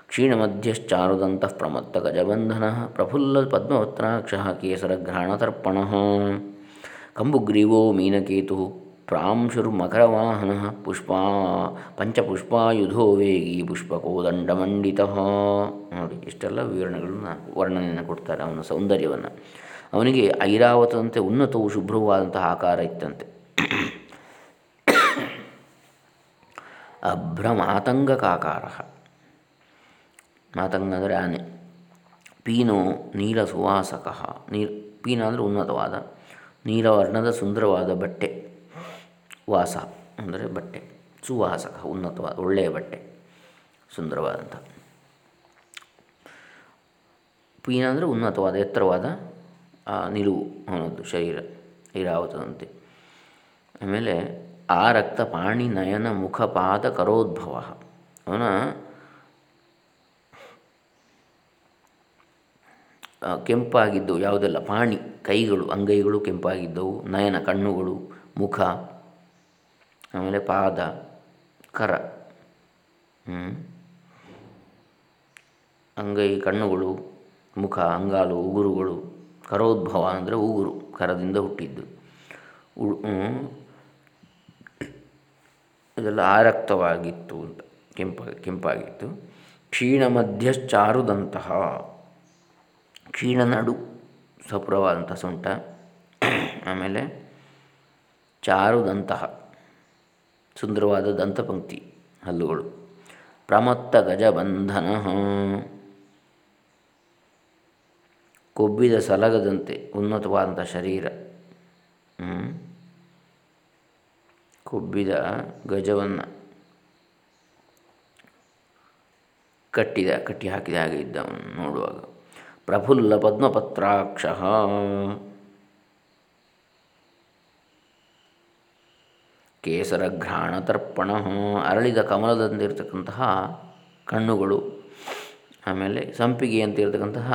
ಕ್ಷೀಣಮಧ್ಯಶ್ಚಾರುದಂತಃ ಪ್ರಫುಲ್ಲ ಪದ್ಮವತ್ರಾಕ್ಷ ಕೇಸರಘ್ರಾಣತರ್ಪಣ ಕಂಬುಗ್ರೀವೋ ಮೀನಕೇತು ಪ್ರಾಂಶುರ್ಮಕರವಾಹನ ಪುಷ್ಪಾ ಪಂಚಪುಷ್ಪಾಯುಧೋ ವೇಗಿ ಪುಷ್ಪಕೋದಂಡಮಂಡಿತ ನೋಡಿ, ಇಷ್ಟೆಲ್ಲ ವಿವರಣೆಗಳನ್ನು ವರ್ಣನೆಯನ್ನು ಕೊಡ್ತಾರೆ ಅವನ ಸೌಂದರ್ಯವನ್ನು. ಅವನಿಗೆ ಐರಾವತದಂತೆ ಉನ್ನತವು ಶುಭ್ರವಾದಂತಹ ಆಕಾರ ಇತ್ತಂತೆ. ಅಭ್ರಮಾತಂಗಕಾಕಾರ. ಮಾತಂಗ ಅಂದರೆ ಆನೆ ಪೀನೋ ನೀಲ ಸುವಾಸಕ, ನೀರ್ ಪೀನ ಅಂದರೆ ಉನ್ನತವಾದ, ನೀಲವರ್ಣದ ಸುಂದರವಾದ ಬಟ್ಟೆ. ವಾಸ ಅಂದರೆ ಬಟ್ಟೆ. ಸುವಾಸಕ, ಉನ್ನತವಾದ, ಒಳ್ಳೆಯ ಬಟ್ಟೆ. ಸುಂದರವಾದಂಥ. ಪೀನ ಅಂದರೆ ಉನ್ನತವಾದ, ಎತ್ತರವಾದ ನಿಲುವು ಅವನದ್ದು, ಶರೀರ, ಐರಾವತದಂತೆ. ಆಮೇಲೆ ಆ ರಕ್ತ ಪಾಣಿ ನಯನ ಮುಖಪಾದ ಕರೋದ್ಭವ ಅವನ ಕೆಂಪಾಗಿದ್ದು ಯಾವುದೆಲ್ಲ, ಪಾಣಿ, ಕೈಗಳು, ಅಂಗೈಗಳು ಕೆಂಪಾಗಿದ್ದವು, ನಯನ ಕಣ್ಣುಗಳು, ಮುಖ, ಆಮೇಲೆ ಪಾದ, ಕರ ಅಂಗೈ ಕಣ್ಣುಗಳು, ಮುಖ, ಅಂಗಾಲು, ಉಗುರುಗಳು, ಕರೋದ್ಭವ ಅಂದರೆ ಉಗುರು, ಕರದಿಂದ ಹುಟ್ಟಿದ್ದು. ಇದೆಲ್ಲ ಆರಕ್ತವಾಗಿತ್ತು ಅಂತ, ಕೆಂಪ, ಕೆಂಪಾಗಿತ್ತು. ಕ್ಷೀಣ ಮಧ್ಯಶ್ಚಾರುದಂತಹ ಕ್ಷೀಣ ನಡು, ಸಪುರವಾದಂಥ ಸೊಂಟ. ಆಮೇಲೆ ಚಾರುದಂತಹ, ಸುಂದರವಾದ ದಂತಪಂಕ್ತಿ ಹಲ್ಲುಗಳು. ಪ್ರಮತ್ತ ಗಜಬಂಧನ ಕೊಬ್ಬಿದ ಸಲಗದಂತೆ ಉನ್ನತವಾದಂಥ ಶರೀರ. ಕೊಬ್ಬಿದ ಗಜವನ್ನು ಕಟ್ಟಿದ ಕಟ್ಟಿ ಹಾಕಿದ ಹಾಗೆ ಇದ್ದವನು ನೋಡುವಾಗ. ಪ್ರಫುಲ್ಲ ಪದ್ಮಪತ್ರಾಕ್ಷ ಕೇಸರ ಘ್ರಾಣ ತರ್ಪಣ ಅರಳಿದ ಕಮಲದಂತಿರ್ತಕ್ಕಂತಹ ಕಣ್ಣುಗಳು, ಆಮೇಲೆ ಸಂಪಿಗೆ ಅಂತಿರ್ತಕ್ಕಂತಹ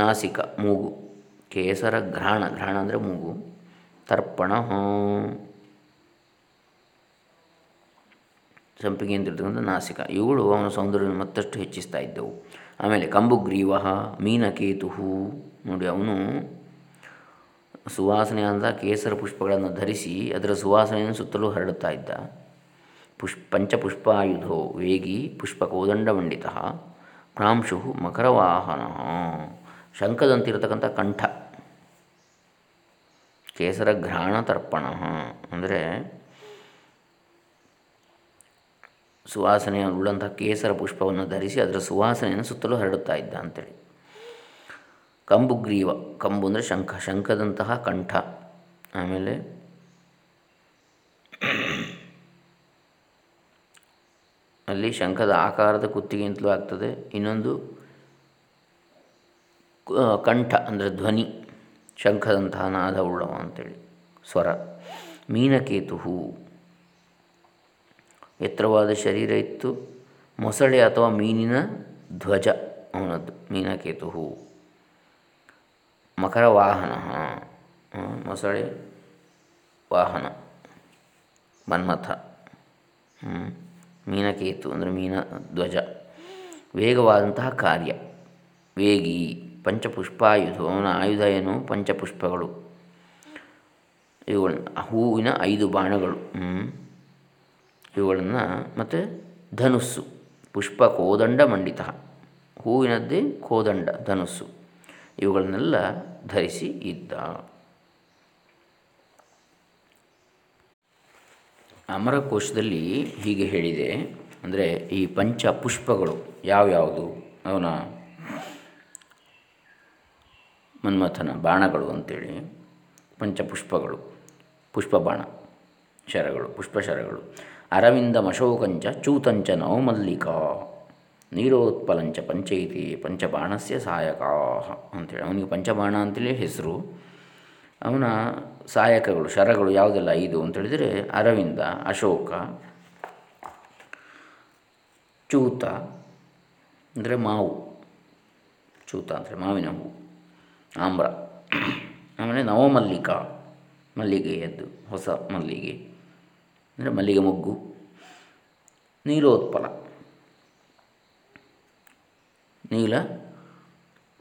ನಾಸಿಕ ಮೂಗು ಕೇಸರ ಘ್ರಾಣ ಘ್ರಾಣ ಅಂದರೆ ಮೂಗು, ತರ್ಪಣ ಸಂಪಿಗೆ ಅಂತಿರ್ತಕ್ಕಂಥ ನಾಸಿಕ, ಇವುಗಳು ಅವನ ಸೌಂದರ್ಯವನ್ನು ಮತ್ತಷ್ಟು ಹೆಚ್ಚಿಸ್ತಾ ಇದ್ದವು. ಆಮೇಲೆ ಕಂಬುಗ್ರೀವ ಮೀನಕೇತು ನೋಡಿ ಅವನು ಸುವಾಸನೆ ಅಂತ ಕೇಸರ ಪುಷ್ಪಗಳನ್ನು ಧರಿಸಿ ಅದರ ಸುವಾಸನೆಯನ್ನು ಸುತ್ತಲೂ ಹರಡುತ್ತಾ ಇದ್ದ. ಪುಷ್ ಪಂಚಪುಷ್ಪಾಯುಧೋ ವೇಗಿ ಪುಷ್ಪ ಕೋದಂಡಮಂಡಿತ ಪ್ರಾಂಶು ಮಕರವಾಹನ ಶಂಖದಂತಿರತಕ್ಕಂಥ ಕಂಠ. ಕೇಸರ ಘ್ರಾಣ ತರ್ಪಣ. ಅಂದರೆ ಸುವಾಸನೆಯ ಉಳ್ಳಂಥ ಕೇಸರ ಪುಷ್ಪವನ್ನು ಧರಿಸಿ ಅದರ ಸುವಾಸನೆಯನ್ನು ಸುತ್ತಲೂ ಹರಡುತ್ತಾ ಇದ್ದ ಅಂತೇಳಿ. ಕಂಬುಗ್ರೀವ ಕಂಬು ಅಂದರೆ ಶಂಖ, ಶಂಖದಂತಹ ಕಂಠ. ಆಮೇಲೆ ಅಲ್ಲಿ ಶಂಖದ ಆಕಾರದ ಕುತ್ತಿಗೆ ಅಂತಲೂ ಆಗ್ತದೆ. ಇನ್ನೊಂದು ಕಂಠ ಅಂದರೆ ಧ್ವನಿ, ಶಂಖದಂತಹ ನಾದ ಉಳ್ಳವ ಅಂತೇಳಿ. ಸ್ವರ ಮೀನಕೇತು ಎತ್ತರವಾದ ಶರೀರ ಇತ್ತು. ಮೊಸಳೆ ಅಥವಾ ಮೀನಿನ ಧ್ವಜ, ಅವನದ್ದು ಮೀನಕೇತು ಮಕರ ವಾಹನ ಮೊಸಳೆ ವಾಹನ, ಮನ್ಮಥ ಮೀನಕೇತು ಅಂದರೆ ಮೀನ ಧ್ವಜ. ವೇಗವಾದಂತಹ ಕಾರ್ಯ. ವೇಗಿ, ಪಂಚಪುಷ್ಪಾಯುಧ, ಅವನ ಆಯುಧ ಏನು? ಪಂಚಪುಷ್ಪಗಳು. ಇವುಗಳನ್ನು, ಹೂವಿನ ಐದು ಬಾಣಗಳು ಇವುಗಳನ್ನು ಮತ್ತು ಧನುಸ್ಸು ಪುಷ್ಪ ಕೋದಂಡ ಮಂಡಿತ. ಹೂವಿನದ್ದೇ ಕೋದಂಡ, ಧನುಸ್ಸು. ಇವುಗಳನ್ನೆಲ್ಲ ಧರಿಸಿ ಇದ್ದ. ಅಮರಕೋಶದಲ್ಲಿ ಹೀಗೆ ಹೇಳಿದೆ, ಅಂದರೆ ಈ ಪಂಚ ಪುಷ್ಪಗಳು ಯಾವ್ಯಾವುದು? ಅವನ ಮನ್ಮಥನ ಬಾಣಗಳು ಅಂತೇಳಿ, ಪಂಚಪುಷ್ಪಗಳು, ಪುಷ್ಪಬಾಣ ಶರಗಳು, ಪುಷ್ಪಶರಗಳು. ಅರವಿಂದ ಮಶೋಕಂಚ ಚೂತಂಚ ನವಮಲ್ಲಿಕ ನೀರೋತ್ಪಲಂಚ ಪಂಚೈತಿ ಪಂಚಬಾಣಸ್ಯ ಸಹಾಯಕ ಅಂತೇಳಿ. ಅವನಿಗೆ ಪಂಚಬಾಣ ಅಂತೇಳಿ ಹೆಸರು. ಅವನ ಸಹಾಯಕಗಳು ಶರಗಳು ಯಾವುದೆಲ್ಲ ಐದು ಅಂತೇಳಿದರೆ ಅರವಿಂದ, ಅಶೋಕ, ಚೂತ ಅಂದರೆ ಮಾವು. ಚೂತ ಅಂದರೆ ಮಾವಿನ ಹೂವು ಆಮ್ರ. ಆಮೇಲೆ ನವಮಲ್ಲಿಕ, ಮಲ್ಲಿಗೆಯದ್ದು, ಹೊಸ ಮಲ್ಲಿಗೆ. ಅಂದರೆ ಮಲ್ಲಿಗೆ ಮೊಗ್ಗು, ನೀಲೋತ್ಪಲ, ನೀಲ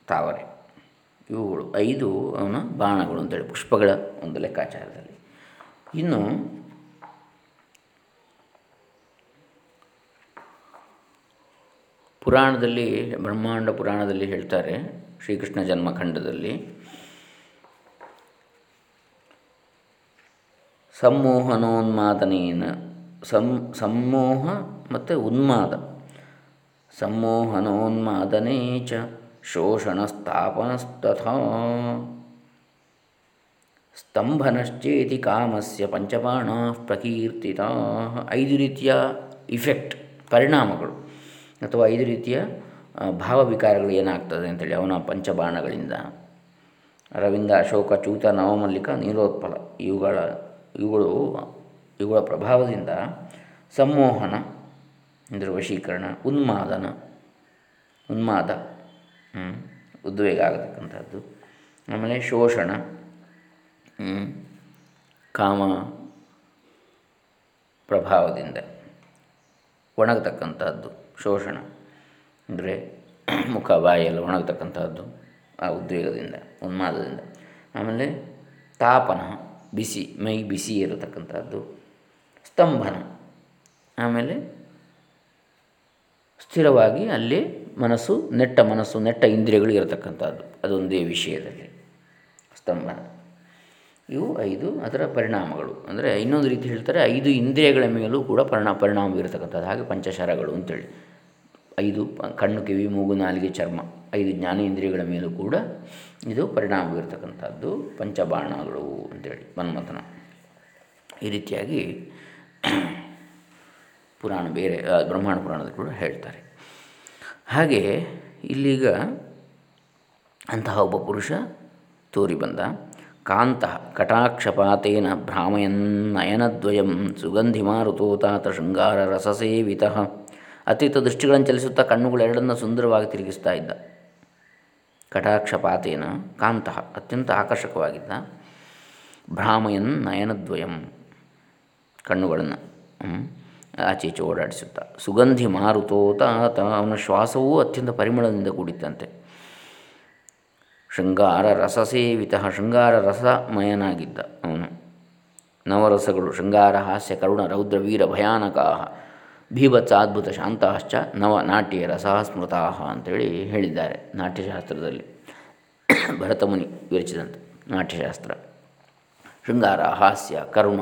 ತಾವರೆ. ಇವುಗಳು ಐದು ಅವನ ಬಾಣಗಳು ಅಂತೇಳಿ ಪುಷ್ಪಗಳ ಒಂದು ಲೆಕ್ಕಾಚಾರದಲ್ಲಿ. ಇನ್ನು ಪುರಾಣದಲ್ಲಿ, ಬ್ರಹ್ಮಾಂಡ ಪುರಾಣದಲ್ಲಿ ಹೇಳ್ತಾರೆ ಶ್ರೀಕೃಷ್ಣ ಜನ್ಮಖಂಡದಲ್ಲಿ. ಸಮ್ಮೋಹನೋನ್ಮಾದನೇನ ಸಂ ಸಮ್ಮೋಹ ಮತ್ತು ಉನ್ಮಾದ. ಸಮ್ಮೋಹನೋನ್ಮಾದನೇ ಚ ಶೋಷಣಸ್ಥಾಪನಸ್ತಥಾ ಸ್ತಂಭನಶ್ಚೇತಿ ಕಾಮಸ್ಯ ಪಂಚಬಾಣ ಪ್ರಕೀರ್ತಿತ. ಐದು ರೀತಿಯ ಇಫೆಕ್ಟ್, ಪರಿಣಾಮಗಳು ಅಥವಾ ಐದು ರೀತಿಯ ಭಾವವಿಕಾರಗಳು ಏನಾಗ್ತದೆ ಅಂತೇಳಿ ಅವನ ಪಂಚಬಾಣಗಳಿಂದ. ಅರವಿಂದ, ಅಶೋಕ, ಚೂತ, ನವಮಲ್ಲಿಕ, ನೀಲೋತ್ಪಲ ಇವುಗಳ ಇವುಗಳು ಇವುಗಳ ಪ್ರಭಾವದಿಂದ ಸಂಮೋಹನ, ಅಂದರೆ ವಶೀಕರಣ, ಉನ್ಮಾದನ, ಉನ್ಮಾದ ಉದ್ವೇಗ ಆಗತಕ್ಕಂಥದ್ದು. ಆಮೇಲೆ ಶೋಷಣ ಕಾಮ ಪ್ರಭಾವದಿಂದ ಒಣಗತಕ್ಕಂಥದ್ದು, ಶೋಷಣ, ಅಂದರೆ ಮುಖ ಬಾಯಿಯೆಲ್ಲ ಒಣಗತಕ್ಕಂಥದ್ದು, ಆ ಉದ್ವೇಗದಿಂದ, ಉನ್ಮಾದದಿಂದ. ಆಮೇಲೆ ತಾಪನ ಬಿಸಿ, ಮೈ ಬಿಸಿ ಇರತಕ್ಕಂಥದ್ದು. ಸ್ತಂಭನ. ಆಮೇಲೆ ಸ್ಥಿರವಾಗಿ ಅಲ್ಲಿ ಮನಸ್ಸು, ನೆಟ್ಟ ಮನಸ್ಸು, ನೆಟ್ಟ ಇಂದ್ರಿಯಗಳು ಇರತಕ್ಕಂಥದ್ದು. ಅದೊಂದೇ ವಿಷಯದಲ್ಲಿ. ಸ್ತಂಭನ. ಇವು ಐದು ಅದರ ಪರಿಣಾಮಗಳು. ಅಂದರೆ ಇನ್ನೊಂದು ರೀತಿ ಹೇಳ್ತಾರೆ, ಐದು ಇಂದ್ರಿಯಗಳ ಮೇಲೂ ಕೂಡ ಪರಿಣಾಮ ಪರಿಣಾಮ ಬೀರತಕ್ಕಂಥದ್ದು ಹಾಗೆ ಪಂಚಶರಗಳು ಅಂತೇಳಿ. ಐದು, ಕಣ್ಣು, ಕಿವಿ, ಮೂಗು, ನಾಲಿಗೆ ಚರ್ಮ. ಐದು ಜ್ಞಾನೇಂದ್ರಿಯಗಳ ಮೇಲೂ ಕೂಡ ಇದು ಪರಿಣಾಮ ಬೀರ್ತಕ್ಕಂಥದ್ದು ಪಂಚಬಾಣಗಳು ಅಂತೇಳಿ ಮನ್ಮಥನ. ಈ ರೀತಿಯಾಗಿ ಪುರಾಣ ಬೇರೆ ಬ್ರಹ್ಮಾಂಡ ಪುರಾಣದಲ್ಲಿ ಕೂಡ ಹೇಳ್ತಾರೆ. ಹಾಗೆ ಇಲ್ಲಿಗ ಅಂತಹ ಒಬ್ಬ ಪುರುಷ ತೋರಿ ಬಂದ. ಕಾಂತ ಕಟಾಕ್ಷಪಾತೇನ ಭ್ರಾಮಯನ್ ನಯನದ್ವಯಂ ಸುಗಂಧಿ ಮಾರುತೋತಾತ ಶೃಂಗಾರ ರಸಸೇವಿತ. ಅತೀತ ದೃಷ್ಟಿಗಳನ್ನು ಚಲಿಸುತ್ತಾ ಕಣ್ಣುಗಳೆರಡನ್ನು ಸುಂದರವಾಗಿ ತಿರುಗಿಸ್ತಾ ಇದ್ದ. ಕಟಾಕ್ಷಪಾತೇನ ಕಾಂತ ಅತ್ಯಂತ ಆಕರ್ಷಕವಾಗಿದ್ದ ಭ್ರಾಮಯನ್ ನಯನದ್ವಯಂ ಕಣ್ಣುಗಳನ್ನು ಆಚೆ ಈಚೆ ಓಡಾಡಿಸುತ್ತಾ. ಸುಗಂಧಿ ಮಾರುತೋತ ಅವನ ಶ್ವಾಸವೂ ಅತ್ಯಂತ ಪರಿಮಳದಿಂದ ಕೂಡಿತ್ತಂತೆ. ಶೃಂಗಾರ ರಸಸೇವಿತ ಶೃಂಗಾರ ರಸಮಯನಾಗಿದ್ದ ಅವನು. ನವರಸಗಳು, ಶೃಂಗಾರ ಹಾಸ್ಯ, ಕರುಣ, ರೌದ್ರ, ವೀರ ಭಯಾನಕ ಭೀಭತ್ಸ ಅದ್ಭುತ ಶಾಂತಾಶ್ಚ ನವ ನಾಟ್ಯ ರಸ ಸ್ಮೃತಾ ಅಂತೇಳಿ ಹೇಳಿದ್ದಾರೆ ನಾಟ್ಯಶಾಸ್ತ್ರದಲ್ಲಿ. ಭರತಮುನಿ ವಿರಚಿದಂತೆ ನಾಟ್ಯಶಾಸ್ತ್ರ. ಶೃಂಗಾರ, ಹಾಸ್ಯ, ಕರುಣ,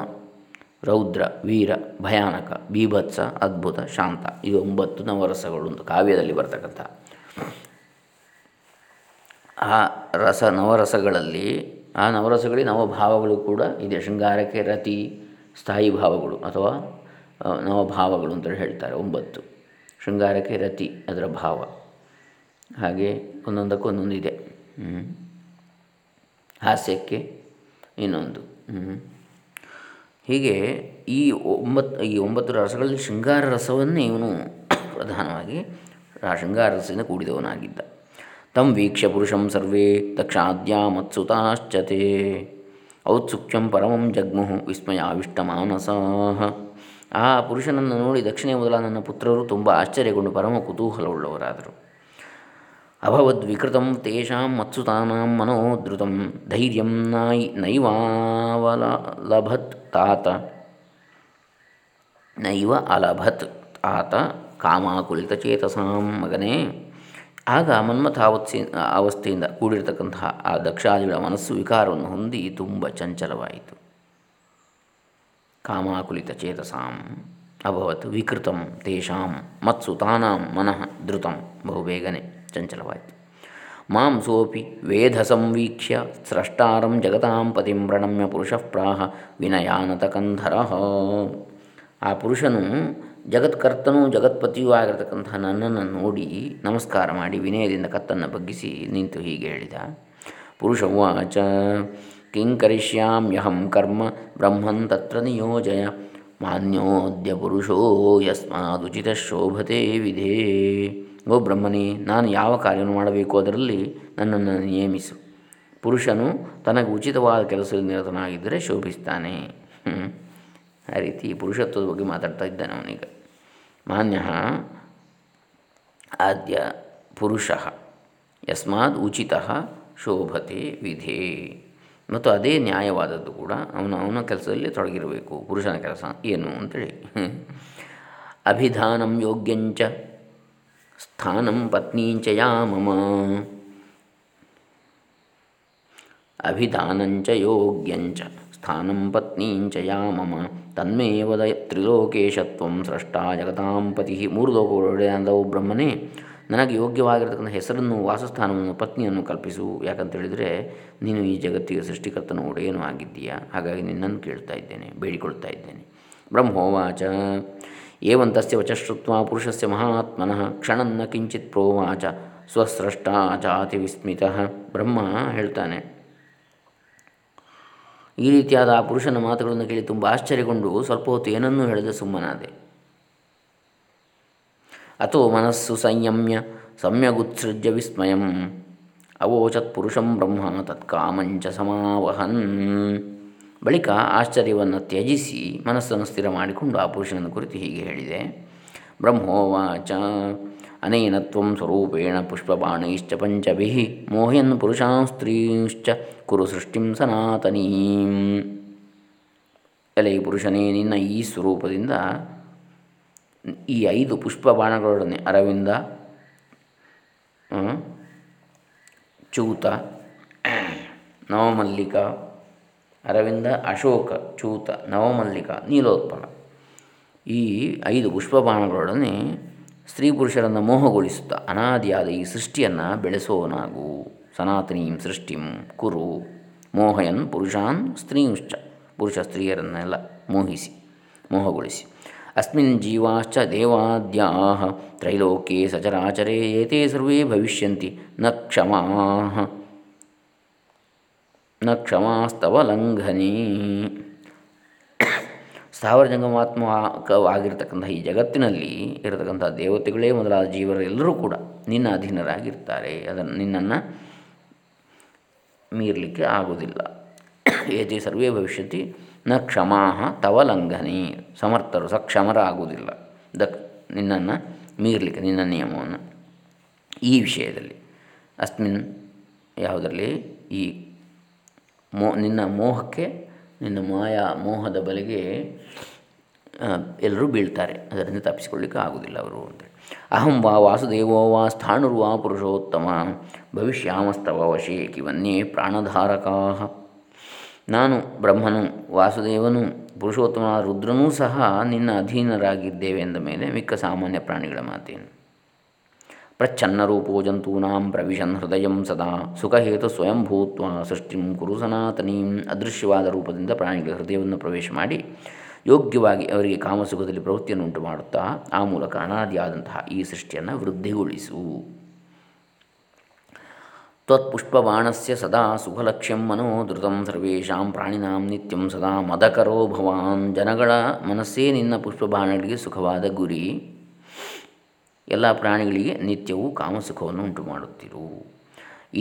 ರೌದ್ರ, ವೀರ, ಭಯಾನಕ ಬೀಭತ್ಸ ಅದ್ಭುತ, ಶಾಂತ ಇದು ಒಂಬತ್ತು ನವರಸಗಳು ಒಂದು ಕಾವ್ಯದಲ್ಲಿ ಬರ್ತಕ್ಕಂಥ. ಆ ರಸ ನವರಸಗಳಲ್ಲಿ ಆ ನವರಸಗಳಿಗೆ ನವಭಾವಗಳು ಕೂಡ ಇದೆ. ಶೃಂಗಾರಕ್ಕೆ ರತಿ, ಸ್ಥಾಯಿ ಭಾವಗಳು ಅಥವಾ ನವಭಾವಗಳು ಅಂತ ಹೇಳ್ತಾರೆ, ಒಂಬತ್ತು. ಶೃಂಗಾರಕ್ಕೆ ರತಿ, ಅದರ ಭಾವ. ಹಾಗೆ ಒಂದೊಂದಕ್ಕೂ ಒಂದೊಂದಿದೆ ಹಾಸ್ಯಕ್ಕೆ ಇನ್ನೊಂದು. ಹೀಗೆ ಈ ಒಂಬತ್ತು ಈ ಒಂಬತ್ತು ರಸಗಳಲ್ಲಿ ಶೃಂಗಾರ ರಸವನ್ನೇ ಇವನು ಪ್ರಧಾನವಾಗಿ ಆ ಶೃಂಗಾರ ರಸದಿಂದ ಕೂಡಿದವನಾಗಿದ್ದ. ತಂ ವೀಕ್ಷ ಪುರುಷಂ ಸರ್ವೇ ತಕ್ಷಾದ್ಯ ಮತ್ಸುತಾಶ್ಚತೆ. ಔತ್ಸುಕ್ಯಂ ಪರಮಂ ಜಗ್ಮುಹು ವಿಸ್ಮಯಾವಿಷ್ಟಮಾನಸ. ಆ ಪುರುಷನನ್ನು ನೋಡಿ ದಕ್ಷಿಣೆ ಮೊದಲ ನನ್ನ ಪುತ್ರರು ತುಂಬ ಆಶ್ಚರ್ಯಗೊಂಡು ಪರಮ ಕುತೂಹಲವುಳ್ಳವರಾದರು. ಅಭವದ್ ವಿಕೃತಂ ತೇಷಾಂ ಮತ್ಸುತಾನಾಂ ಮನೋದ್ರುತಂ ಧೈರ್ಯಂ ನಾಯಿ ನೈವಾವಲಭತ್ ತಾತ. ನೈವ ಅಲಭತ್ ಆತ ಕಾಮಾಕುಲಿತ ಚೇತಸಾಂ ಮಗನೇ. ಆಗ ಮನ್ಮಥಾವತ್ಸಿ ಅವಸ್ಥೆಯಿಂದ ಕೂಡಿರತಕ್ಕಂತಹ ಆ ದಕ್ಷಾದಿಗಳ ಮನಸ್ಸು ವಿಕಾರವನ್ನು ಹೊಂದಿ ತುಂಬ ಚಂಚಲವಾಯಿತು. ಕಾಮಾಕುಲಿತ ಚೇತಸಾಂ ಅಭವತ್ ವಿಕೃತಂ ತೇಷಾಂ ಮತ್ಸು ತಾನಾಂ ಮನಃ ಧೃತಂ ಬಹುಬೇಗನೆ ಚಂಚಲವಾಯಿತು ಮಾಂ ಸೋಪಿ ವೇದ ಸಂವೀಕ್ಷ್ಯ ಸ್ರಷ್ಟಾರಂ ಜಗತಾಂ ಪತಿಂ ಪ್ರಣಮ್ಯ ಪುರುಷ ಪ್ರಾಹ ವಿನಯಾನತ ಕಂಧರ ಆ ಪುರುಷನು ಜಗತ್ಕರ್ತನೂ ಜಗತ್ಪತಿಯೂ ಆಗಿರತಕ್ಕಂತಹ ನನ್ನನ್ನು ನೋಡಿ ನಮಸ್ಕಾರ ಮಾಡಿ ವಿನಯದಿಂದ ಕತ್ತನ್ನು ಬಗ್ಗಿಸಿ ನಿಂತು ಹೀಗೆ ಹೇಳಿದ. ಪುರುಷವಾಚ ಕಿಂ ಕರಿಷ್ಯಾಮ್ಯಹಂ ಕರ್ಮ ಬ್ರಹ್ಮನ್ ತತ್ರ ನಿಯೋಜಯ ಮಾನ್ಯೋದ್ಯ ಪುರುಷೋ ಯಸ್ಮಾದುಚಿತ ಶೋಭತೆ ವಿಧೇ ಓ ಬ್ರಹ್ಮನೇ ನಾನು ಯಾವ ಕಾರ್ಯವನ್ನು ಮಾಡಬೇಕು? ಅದರಲ್ಲಿ ನನ್ನನ್ನು ನಿಯಮಿಸು. ಪುರುಷನು ತನಗೆ ಉಚಿತವಾದ ಕೆಲಸದಲ್ಲಿ ನಿರತನಾಗಿದ್ದರೆ ಶೋಭಿಸ್ತಾನೆ. ಆ ರೀತಿ ಪುರುಷತ್ವದ ಬಗ್ಗೆ ಮಾತಾಡ್ತಾ ಇದ್ದಾನೆ ಅವನೀಗ. ಮಾನ್ಯ, ಆದ್ಯ ಪುರುಷ, ಯಸ್ಮಾದ್ ಉಚಿತ ಶೋಭತೆ ವಿಧೇ. ಮತ್ತು ಅದೇ ನ್ಯಾಯವಾದದ್ದು ಕೂಡ ಅವನು ಅವನ ಕೆಲಸದಲ್ಲಿ ತೊಡಗಿರಬೇಕು. ಪುರುಷನ ಕೆಲಸ ಏನು ಅಂತೇಳಿ. ಅಭಿಧಾನಂ ಯೋಗ್ಯಂಚ, ಸ್ಥಾನಂ ಪತ್ನೀಂಚ ಯಾ ಮಮ ಅಭಿಧಾನಂಚ ಯೋಗ್ಯಂಚ, ಸ್ಥಾನಂ ಪತ್ನೀಂಚ ಯಾ ಮಮ ತನ್ಮೇವದ ತ್ರಿಲೋಕೇಶತ್ವಂ ಸೃಷ್ಟಾ ಜಗತಾಂ ಪತಿ. ಮೂರು ಲೋಕಗಳೊಡೆಯಾದವು ಬ್ರಹ್ಮನೇ. ನನಗೆ ಯೋಗ್ಯವಾಗಿರತಕ್ಕಂಥ ಹೆಸರನ್ನು, ವಾಸಸ್ಥಾನವನ್ನು, ಪತ್ನಿಯನ್ನು ಕಲ್ಪಿಸು. ಯಾಕಂತೇಳಿದರೆ, ನೀನು ಈ ಜಗತ್ತಿಗೆ ಸೃಷ್ಟಿಕರ್ತನ ಒಡೆಯನು ಆಗಿದ್ದೀಯಾ? ಹಾಗಾಗಿ ನಿನ್ನನ್ನು ಕೇಳ್ತಾ ಇದ್ದೇನೆ, ಬೇಡಿಕೊಳ್ತಾ ಇದ್ದೇನೆ. ಬ್ರಹ್ಮೋವಾಚ. ಏವಂತಸ್ಯ ವಚಶ್ರುತ್ವ ಪುರುಷಸ್ಯ ಮಹಾತ್ಮನಃ, ಕ್ಷಣನ್ನ ಕಿಂಚಿತ್ ಪ್ರೋವಾಚ ಸ್ವಸ್ರಷ್ಟ ಜಾತಿ ವಿಸ್ಮಿತ. ಬ್ರಹ್ಮ ಹೇಳ್ತಾನೆ. ಈ ರೀತಿಯಾದ ಆ ಪುರುಷನ ಮಾತುಗಳನ್ನು ಕೇಳಿ ತುಂಬ ಆಶ್ಚರ್ಯಗೊಂಡು ಸ್ವಲ್ಪ ಹೊತ್ತು ಏನನ್ನೂ ಹೇಳದೆ ಸುಮ್ಮನಾದೆ. ಅಥೋ ಮನಸ್ಸು ಸಂಯಮ್ಯ ಸಮ್ಯಗುತ್ಸೃಜ್ಯ ವಿಸ್ಮಯಂ ಅವೋಚತ್ ಪುರುಷಂ ಬ್ರಹ್ಮ ತತ್ಕಾಮಂಚ ಸಮಾವಹನ್ ಬಳಿಕ ಆಶ್ಚರ್ಯವನ್ನು ತ್ಯಜಿಸಿ ಮನಸ್ಸನ್ನು ಸ್ಥಿರ ಮಾಡಿಕೊಂಡು ಆ ಪುರುಷನನ್ನು ಕುರಿತು ಹೀಗೆ ಹೇಳಿದೆ, ಬ್ರಹ್ಮೋವಾಚ, ಅನೇನ ತ್ವಂ ಸ್ವರೂಪೇಣ ಪುಷ್ಪಬಾಣೈಶ್ಚ ಪಂಚಭಿ ಮೋಹಯನ್ ಪುರುಷಾಂ ಸ್ತ್ರೀಶ್ಚ ಕುರು ಸೃಷ್ಟಿಂ ಸನಾತನೀಂ. ಎಲೆ ಪುರುಷನೇ, ನಿನ್ನ ಈ ಸ್ವರೂಪದಿಂದ ಈ ಐದು ಪುಷ್ಪ ಬಾಣಗಳೊಡನೆ ಅರವಿಂದ ಚೂತ, ನವಮಲ್ಲಿಕ, ಅರವಿಂದ, ಅಶೋಕ, ಚೂತ, ನವಮಲ್ಲಿಕ, ನೀಲೋತ್ಪಲ. ಈ ಐದು ಪುಷ್ಪಬಾಣಗಳೊಡನೆ ಸ್ತ್ರೀ ಪುರುಷರನ್ನು ಮೋಹಗೊಳಿಸುತ್ತಾ ಅನಾದಿಯಾದ ಈ ಸೃಷ್ಟಿಯನ್ನು ಬೆಳೆಸೋನಾಗು. ಸನಾತನೀಂ ಸೃಷ್ಟಿಂ ಕುರು. ಮೋಹಯನ್ ಪುರುಷಾನ್ ಸ್ತ್ರೀಂಶ್ಚ. ಪುರುಷ ಸ್ತ್ರೀಯರನ್ನೆಲ್ಲ ಮೋಹಿಸಿ, ಮೋಹಗೊಳಿಸಿ. ಅಸ್ಮಿನ್ ಜೀವಾಶ್ಚ ದೇವಾದ್ಯಾಹ ತ್ರೈಲೋಕೆ ಸಚರಾಚರೇ ಏತೆ ಸರ್ವೇ ಭವಿಷ್ಯಂತಿ ನ ಕ್ಷಮಾಹ ನ ಕ್ಷಮಾಸ್ತವ ಲಂಘನಿ ಸ್ಥಾವರ ಜಂಗಮಾತ್ಮಕವಾಗಿರ್ತಕ್ಕಂಥ ಈ ಜಗತ್ತಿನಲ್ಲಿ ಇರತಕ್ಕಂಥ ದೇವತೆಗಳೇ ಮೊದಲಾದ ಜೀವರೆಲ್ಲರೂ ಕೂಡ ನಿನ್ನ ಅಧೀನರಾಗಿರ್ತಾರೆ. ಅದನ್ನು ನಿನ್ನನ್ನು ಮೀರಲಿಕ್ಕೆ ಆಗುವುದಿಲ್ಲ. ಏತೆ ಸರ್ವೇ ಭವಿಷ್ಯತಿ ನ ಕ್ಷಮಾ ತವ ಲಂಘನೆ. ಸಮರ್ಥರು ಸಕ್ಷಮರಾಗುವುದಿಲ್ಲ. ದಕ್, ನಿನ್ನನ್ನು ಮೀರಲಿಕ್ಕೆ, ನಿನ್ನ ನಿಯಮವನ್ನು. ಈ ವಿಷಯದಲ್ಲಿ ಅಸ್ಮಿನ್ ಯಾವುದರಲ್ಲಿ ಈ ಮೋ, ನಿನ್ನ ಮೋಹಕ್ಕೆ, ನಿನ್ನ ಮಾಯಾ ಮೋಹದ ಬಲೆಗೆ ಎಲ್ಲರೂ ಬೀಳ್ತಾರೆ. ಅದರಿಂದ ತಪ್ಪಿಸಿಕೊಳ್ಳಿಕ್ಕೆ ಆಗುವುದಿಲ್ಲ ಅವರು ಅಂತೇಳಿ ಅಹಂ ವಾ ವಾಸುದೇವೋ ವಾ ಸ್ಥಾಣುರ್ವಾ ಪುರುಷೋತ್ತಮ. ಭವಿಷ್ಯಾಮಸ್ತವ ವಶೇ ಕಿವನ್ಯೇ ಪ್ರಾಣಧಾರಕಾ. ನಾನು ಬ್ರಹ್ಮನು, ವಾಸುದೇವನು, ಪುರುಷೋತ್ತಮ, ರುದ್ರನೂ ಸಹ ನಿನ್ನ ಅಧೀನರಾಗಿದ್ದೇವೆ ಎಂದ ಮೇಲೆ ಮಿಕ್ಕ ಸಾಮಾನ್ಯ ಪ್ರಾಣಿಗಳ ಮಾತೇನು? ಪ್ರಚ್ಛನ್ನರೂಪೋ ಜಂತೂನಾಂ ಪ್ರವಿಶನ್ ಹೃದಯ ಸದಾ ಸುಖಹೇತು ಸ್ವಯಂ ಭೂತ್ವ ಸೃಷ್ಟಿಂ ಕುರು ಸನಾತನೀಂ ಅದೃಶ್ಯವಾದ ರೂಪದಿಂದ ಪ್ರಾಣಿಗಳ ಹೃದಯವನ್ನು ಪ್ರವೇಶ ಮಾಡಿ ಯೋಗ್ಯವಾಗಿ ಅವರಿಗೆ ಕಾಮಸುಖದಲ್ಲಿ ಪ್ರವೃತ್ತಿಯನ್ನು ಉಂಟು ಮಾಡುತ್ತಾ ಆ ಮೂಲಕ ಅನಾದಿಯಾದಂತಹ ಈ ಸೃಷ್ಟಿಯನ್ನು ವೃದ್ಧಿಗೊಳಿಸು. ತ್ವತ್ಪುಷ್ಪಬಾಣಸ್ಯ ಸದಾ ಸುಖಲಕ್ಷ್ಯಂ ಧೃತಂ ಸರ್ವೇಷಾಂ ಪ್ರಾಣಿನಾಂ ನಿತ್ಯಂ ಸದಾ ಮದಕರೋ ಭವಾನ್ ಜನಗಳ ಮನಸ್ಸೇ ನಿನ್ನ ಪುಷ್ಪಬಾಣಗಳಿಗೆ ಸುಖವಾದ ಗುರಿ। ಎಲ್ಲ ಪ್ರಾಣಿಗಳಿಗೆ ನಿತ್ಯವೂ ಕಾಮಸುಖವನ್ನು ಉಂಟು ಮಾಡುತ್ತಿರು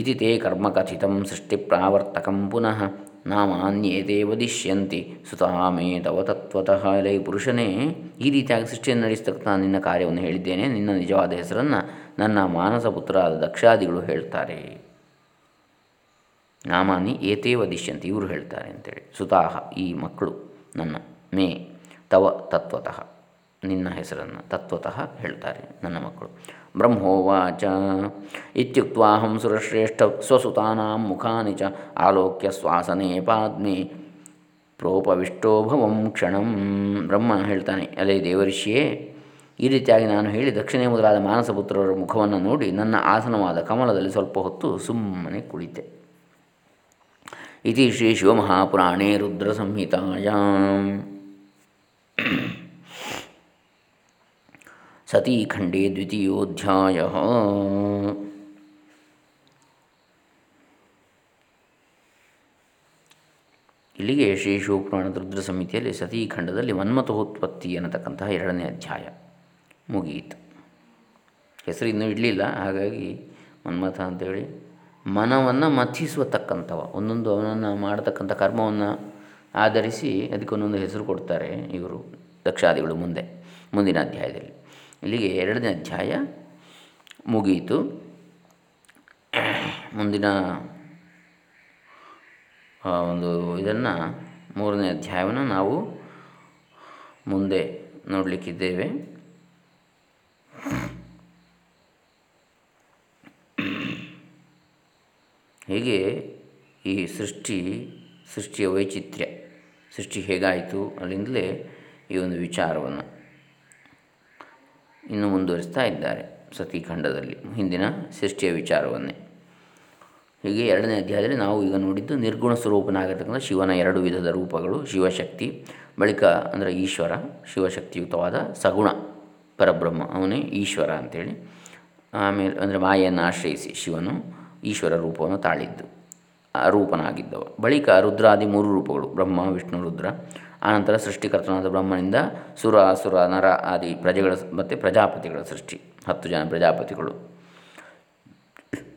ಇತಿ ತೇ ಕರ್ಮಕಥಿತಂ ಸೃಷ್ಟಿ ಪ್ರಾವರ್ತಕಂ ಪುನಃ ನಾಮಾನ್ಯೇತೆ ವದಿಷ್ಯಂತಿ ಸುತಾಮೇ ತವ ತತ್ವತಃ ಲೈ ಪುರುಷನೇ, ಈ ರೀತಿಯಾಗಿ ಸೃಷ್ಟಿಯನ್ನು ನಡೆಸ್ತಕ್ಕ ನಿನ್ನ ಕಾರ್ಯವನ್ನು ಹೇಳಿದ್ದೇನೆ, ನಿನ್ನ ನಿಜವಾದ ಹೆಸರನ್ನು ನನ್ನ ಮಾನಸ ಪುತ್ರರಾದ ದಕ್ಷಾದಿಗಳು ಹೇಳ್ತಾರೆ। ನಾಮಾನಿ ಏತೇ ವದಿಷ್ಯಂತ ಇವರು ಹೇಳ್ತಾರೆ ಅಂತೇಳಿ. ಸುತಾಹ ಈ ಮಕ್ಕಳು ನನ್ನ ಮೇ ತವ ತತ್ವತಃ, ನಿನ್ನ ಹೆಸರನ್ನು ತತ್ವತಃ ಹೇಳ್ತಾರೆ ನನ್ನ ಮಕ್ಕಳು. ಬ್ರಹ್ಮೋವಾಚ ಇತ್ಯುಕ್ವಾಹಂ ಸುರಶ್ರೇಷ್ಠ ಸ್ವಸುತಾನಾಂ ಮುಖಾನಿ ಚ ಆಲೋಕ್ಯ ಶ್ವಾಸನೆ ಪಾದ್ಮೆ ಪ್ರೋಪವಿಷ್ಟೋಭವಂ ಕ್ಷಣಂ. ಬ್ರಹ್ಮ ಹೇಳ್ತಾನೆ, ಅಲೇ ದೇವರ್ಷಿಯೇ, ಈ ರೀತಿಯಾಗಿ ನಾನು ಹೇಳಿ ದಕ್ಷಿಣೆ ಮೊದಲಾದ ಮಾನಸಪುತ್ರರ ಮುಖವನ್ನು ನೋಡಿ ನನ್ನ ಆಸನವಾದ ಕಮಲದಲ್ಲಿ ಸ್ವಲ್ಪ ಹೊತ್ತು ಸುಮ್ಮನೆ ಕುಳಿತೆ. ಇತಿ ಶ್ರೀ ಶಿವಮಹಾಪುರಾಣೇ ರುದ್ರ ಸಂಹಿತಾಯಾಂ ಸತೀಖಂಡೇ ದ್ವಿತೀಯೋಧ್ಯಾಯ ಇಲ್ಲಿಗೆ ಶ್ರೀ ಶಿವಪುರಾಣದ ರುದ್ರ ಸಮಿತಿಯಲ್ಲಿ ಸತೀಖಂಡದಲ್ಲಿ ಮನ್ಮಥೋತ್ಪತ್ತಿ ಅನ್ನತಕ್ಕಂತಹ ಎರಡನೇ ಅಧ್ಯಾಯ ಮುಗಿಯಿತು. ಹೆಸರು ಇನ್ನೂ ಇಡಲಿಲ್ಲ, ಹಾಗಾಗಿ ಮನ್ಮಥ ಅಂತೇಳಿ ಮನವನ್ನು ಮಥಿಸುವತಕ್ಕಂಥವ ಒಂದೊಂದು ಅವನನ್ನು ಮಾಡತಕ್ಕಂಥ ಕರ್ಮವನ್ನು ಆಧರಿಸಿ ಅದಕ್ಕೊಂದೊಂದು ಹೆಸರು ಕೊಡ್ತಾರೆ ಇವರು ದಕ್ಷಾದಿಗಳು ಮುಂದೆ, ಮುಂದಿನ ಅಧ್ಯಾಯದಲ್ಲಿ. ಇಲ್ಲಿಗೆ ಎರಡನೇ ಅಧ್ಯಾಯ ಮುಗಿಯಿತು. ಮುಂದಿನ ಒಂದು ಇದನ್ನು, ಮೂರನೇ ಅಧ್ಯಾಯವನ್ನು ನಾವು ಮುಂದೆ ನೋಡಲಿಕ್ಕಿದ್ದೇವೆ. ಹೀಗೆ ಈ ಸೃಷ್ಟಿ, ಸೃಷ್ಟಿಯ ವೈಚಿತ್ರ್ಯ, ಸೃಷ್ಟಿ ಹೇಗಾಯಿತು ಅಲ್ಲಿಂದಲೇ ಈ ಒಂದು ವಿಚಾರವನ್ನು ಇನ್ನು ಮುಂದುವರಿಸ್ತಾ ಇದ್ದಾರೆ ಸತಿಖಂಡದಲ್ಲಿ ಹಿಂದಿನ ಸೃಷ್ಟಿಯ ವಿಚಾರವನ್ನೇ. ಹೀಗೆ ಎರಡನೇ ಅಧ್ಯಾಯದಲ್ಲಿ ನಾವು ಈಗ ನೋಡಿದ್ದು ನಿರ್ಗುಣ ಸ್ವರೂಪನಾಗಿರ್ತಕ್ಕಂಥ ಶಿವನ ಎರಡು ವಿಧದ ರೂಪಗಳು, ಶಿವಶಕ್ತಿ, ಬಳಿಕ ಅಂದರೆ ಈಶ್ವರ, ಶಿವಶಕ್ತಿಯುತವಾದ ಸಗುಣ, ಪರಬ್ರಹ್ಮ, ಅವನೇ ಈಶ್ವರ ಅಂಥೇಳಿ ಆಮೇಲೆ ಅಂದರೆ ಮಾಯನ್ನು ಆಶ್ರಯಿಸಿ ಶಿವನು ಈಶ್ವರ ರೂಪವನ್ನು ತಾಳಿದ್ದು. ರೂಪನಾಗಿದ್ದವ. ಬಳಿಕ ರುದ್ರಾದಿ ಮೂರು ರೂಪಗಳು, ಬ್ರಹ್ಮ, ವಿಷ್ಣು, ರುದ್ರ. ಆನಂತರ ಸೃಷ್ಟಿಕರ್ತನಾದ ಬ್ರಹ್ಮನಿಂದ ಸುರ, ಅಸುರ, ನರ ಆದಿ ಪ್ರಜೆಗಳ ಮತ್ತು ಪ್ರಜಾಪತಿಗಳ ಸೃಷ್ಟಿ. ಹತ್ತು ಜನ ಪ್ರಜಾಪತಿಗಳು.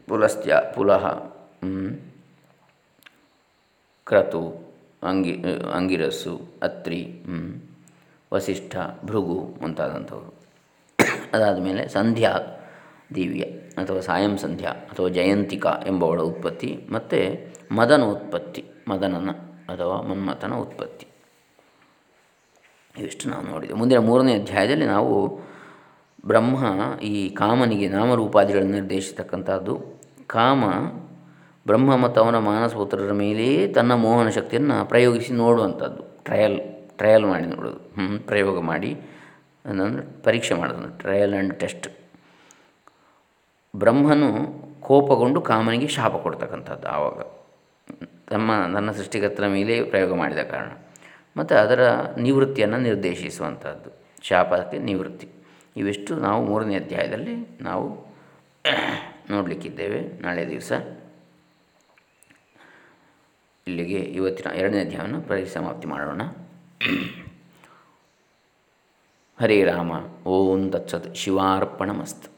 ಪುಲಸ್ತ್ಯ, ಪುಲಹ ಕ್ರತು, ಅಂಗಿ, ಅಂಗಿರಸ್ಸು, ಅತ್ರಿ ವಸಿಷ್ಠ, ಭೃಗು ಮುಂತಾದಂಥವರು. ಅದಾದ ಮೇಲೆ ಸಂಧ್ಯಾ. ದಿವ್ಯ ಅಥವಾ ಸಾಯಂ ಸಂಧ್ಯಾ ಅಥವಾ ಜಯಂತಿಕಾ ಎಂಬವಳ ಉತ್ಪತ್ತಿ ಮತ್ತು ಮದನ ಉತ್ಪತ್ತಿ ಮದನನ ಅಥವಾ ಮನ್ಮಥನ ಉತ್ಪತ್ತಿ. ಇವಿಷ್ಟು ನಾವು ನೋಡಿದೆ ಮುಂದಿನ ಮೂರನೇ ಅಧ್ಯಾಯದಲ್ಲಿ ನಾವು ಬ್ರಹ್ಮ ಈ ಕಾಮನಿಗೆ ನಾಮರೂಪಾದಿಗಳನ್ನು ನಿರ್ದೇಶಿಸತಕ್ಕಂಥದ್ದು. ಕಾಮ ಬ್ರಹ್ಮ ಮತ್ತು ಅವನ ಮಾನಸಪುತ್ರರ ಮೇಲೆಯೇ ತನ್ನ ಮೋಹನ ಶಕ್ತಿಯನ್ನು ಪ್ರಯೋಗಿಸಿ ನೋಡುವಂಥದ್ದು. ಟ್ರಯಲ್ ಟ್ರಯಲ್ ಮಾಡಿ ನೋಡೋದು ಪ್ರಯೋಗ ಮಾಡಿ ಅದನ್ನು ಪರೀಕ್ಷೆ ಮಾಡೋದನ್ನು ಟ್ರಯಲ್ ಆ್ಯಂಡ್ ಟೆಸ್ಟ್. ಬ್ರಹ್ಮನು ಕೋಪಗೊಂಡು ಕಾಮನಿಗೆ ಶಾಪ ಕೊಡ್ತಕ್ಕಂಥದ್ದು ಆವಾಗ. ತಮ್ಮ, ನನ್ನ ಸೃಷ್ಟಿಕರ್ತರ ಮೇಲೆ ಪ್ರಯೋಗ ಮಾಡಿದ ಕಾರಣ. ಮತ್ತು ಅದರ ನಿವೃತ್ತಿಯನ್ನು ನಿರ್ದೇಶಿಸುವಂಥದ್ದು. ಶಾಪಕ್ಕೆ ನಿವೃತ್ತಿ. ಇವೆಷ್ಟು ನಾವು ಮೂರನೇ ಅಧ್ಯಾಯದಲ್ಲಿ ನಾವು ನೋಡಲಿಕ್ಕಿದ್ದೇವೆ. ನಾಳೆ ದಿವಸ ಇಲ್ಲಿಗೆ ಇವತ್ತಿನ ಎರಡನೇ ಅಧ್ಯಾಯವನ್ನು ಪರಿಸಮಾಪ್ತಿ ಮಾಡೋಣ. ಹರೇ ರಾಮ, ಓಂ ತತ್ಸತ್, ಶಿವಾರ್ಪಣಮಸ್ತು.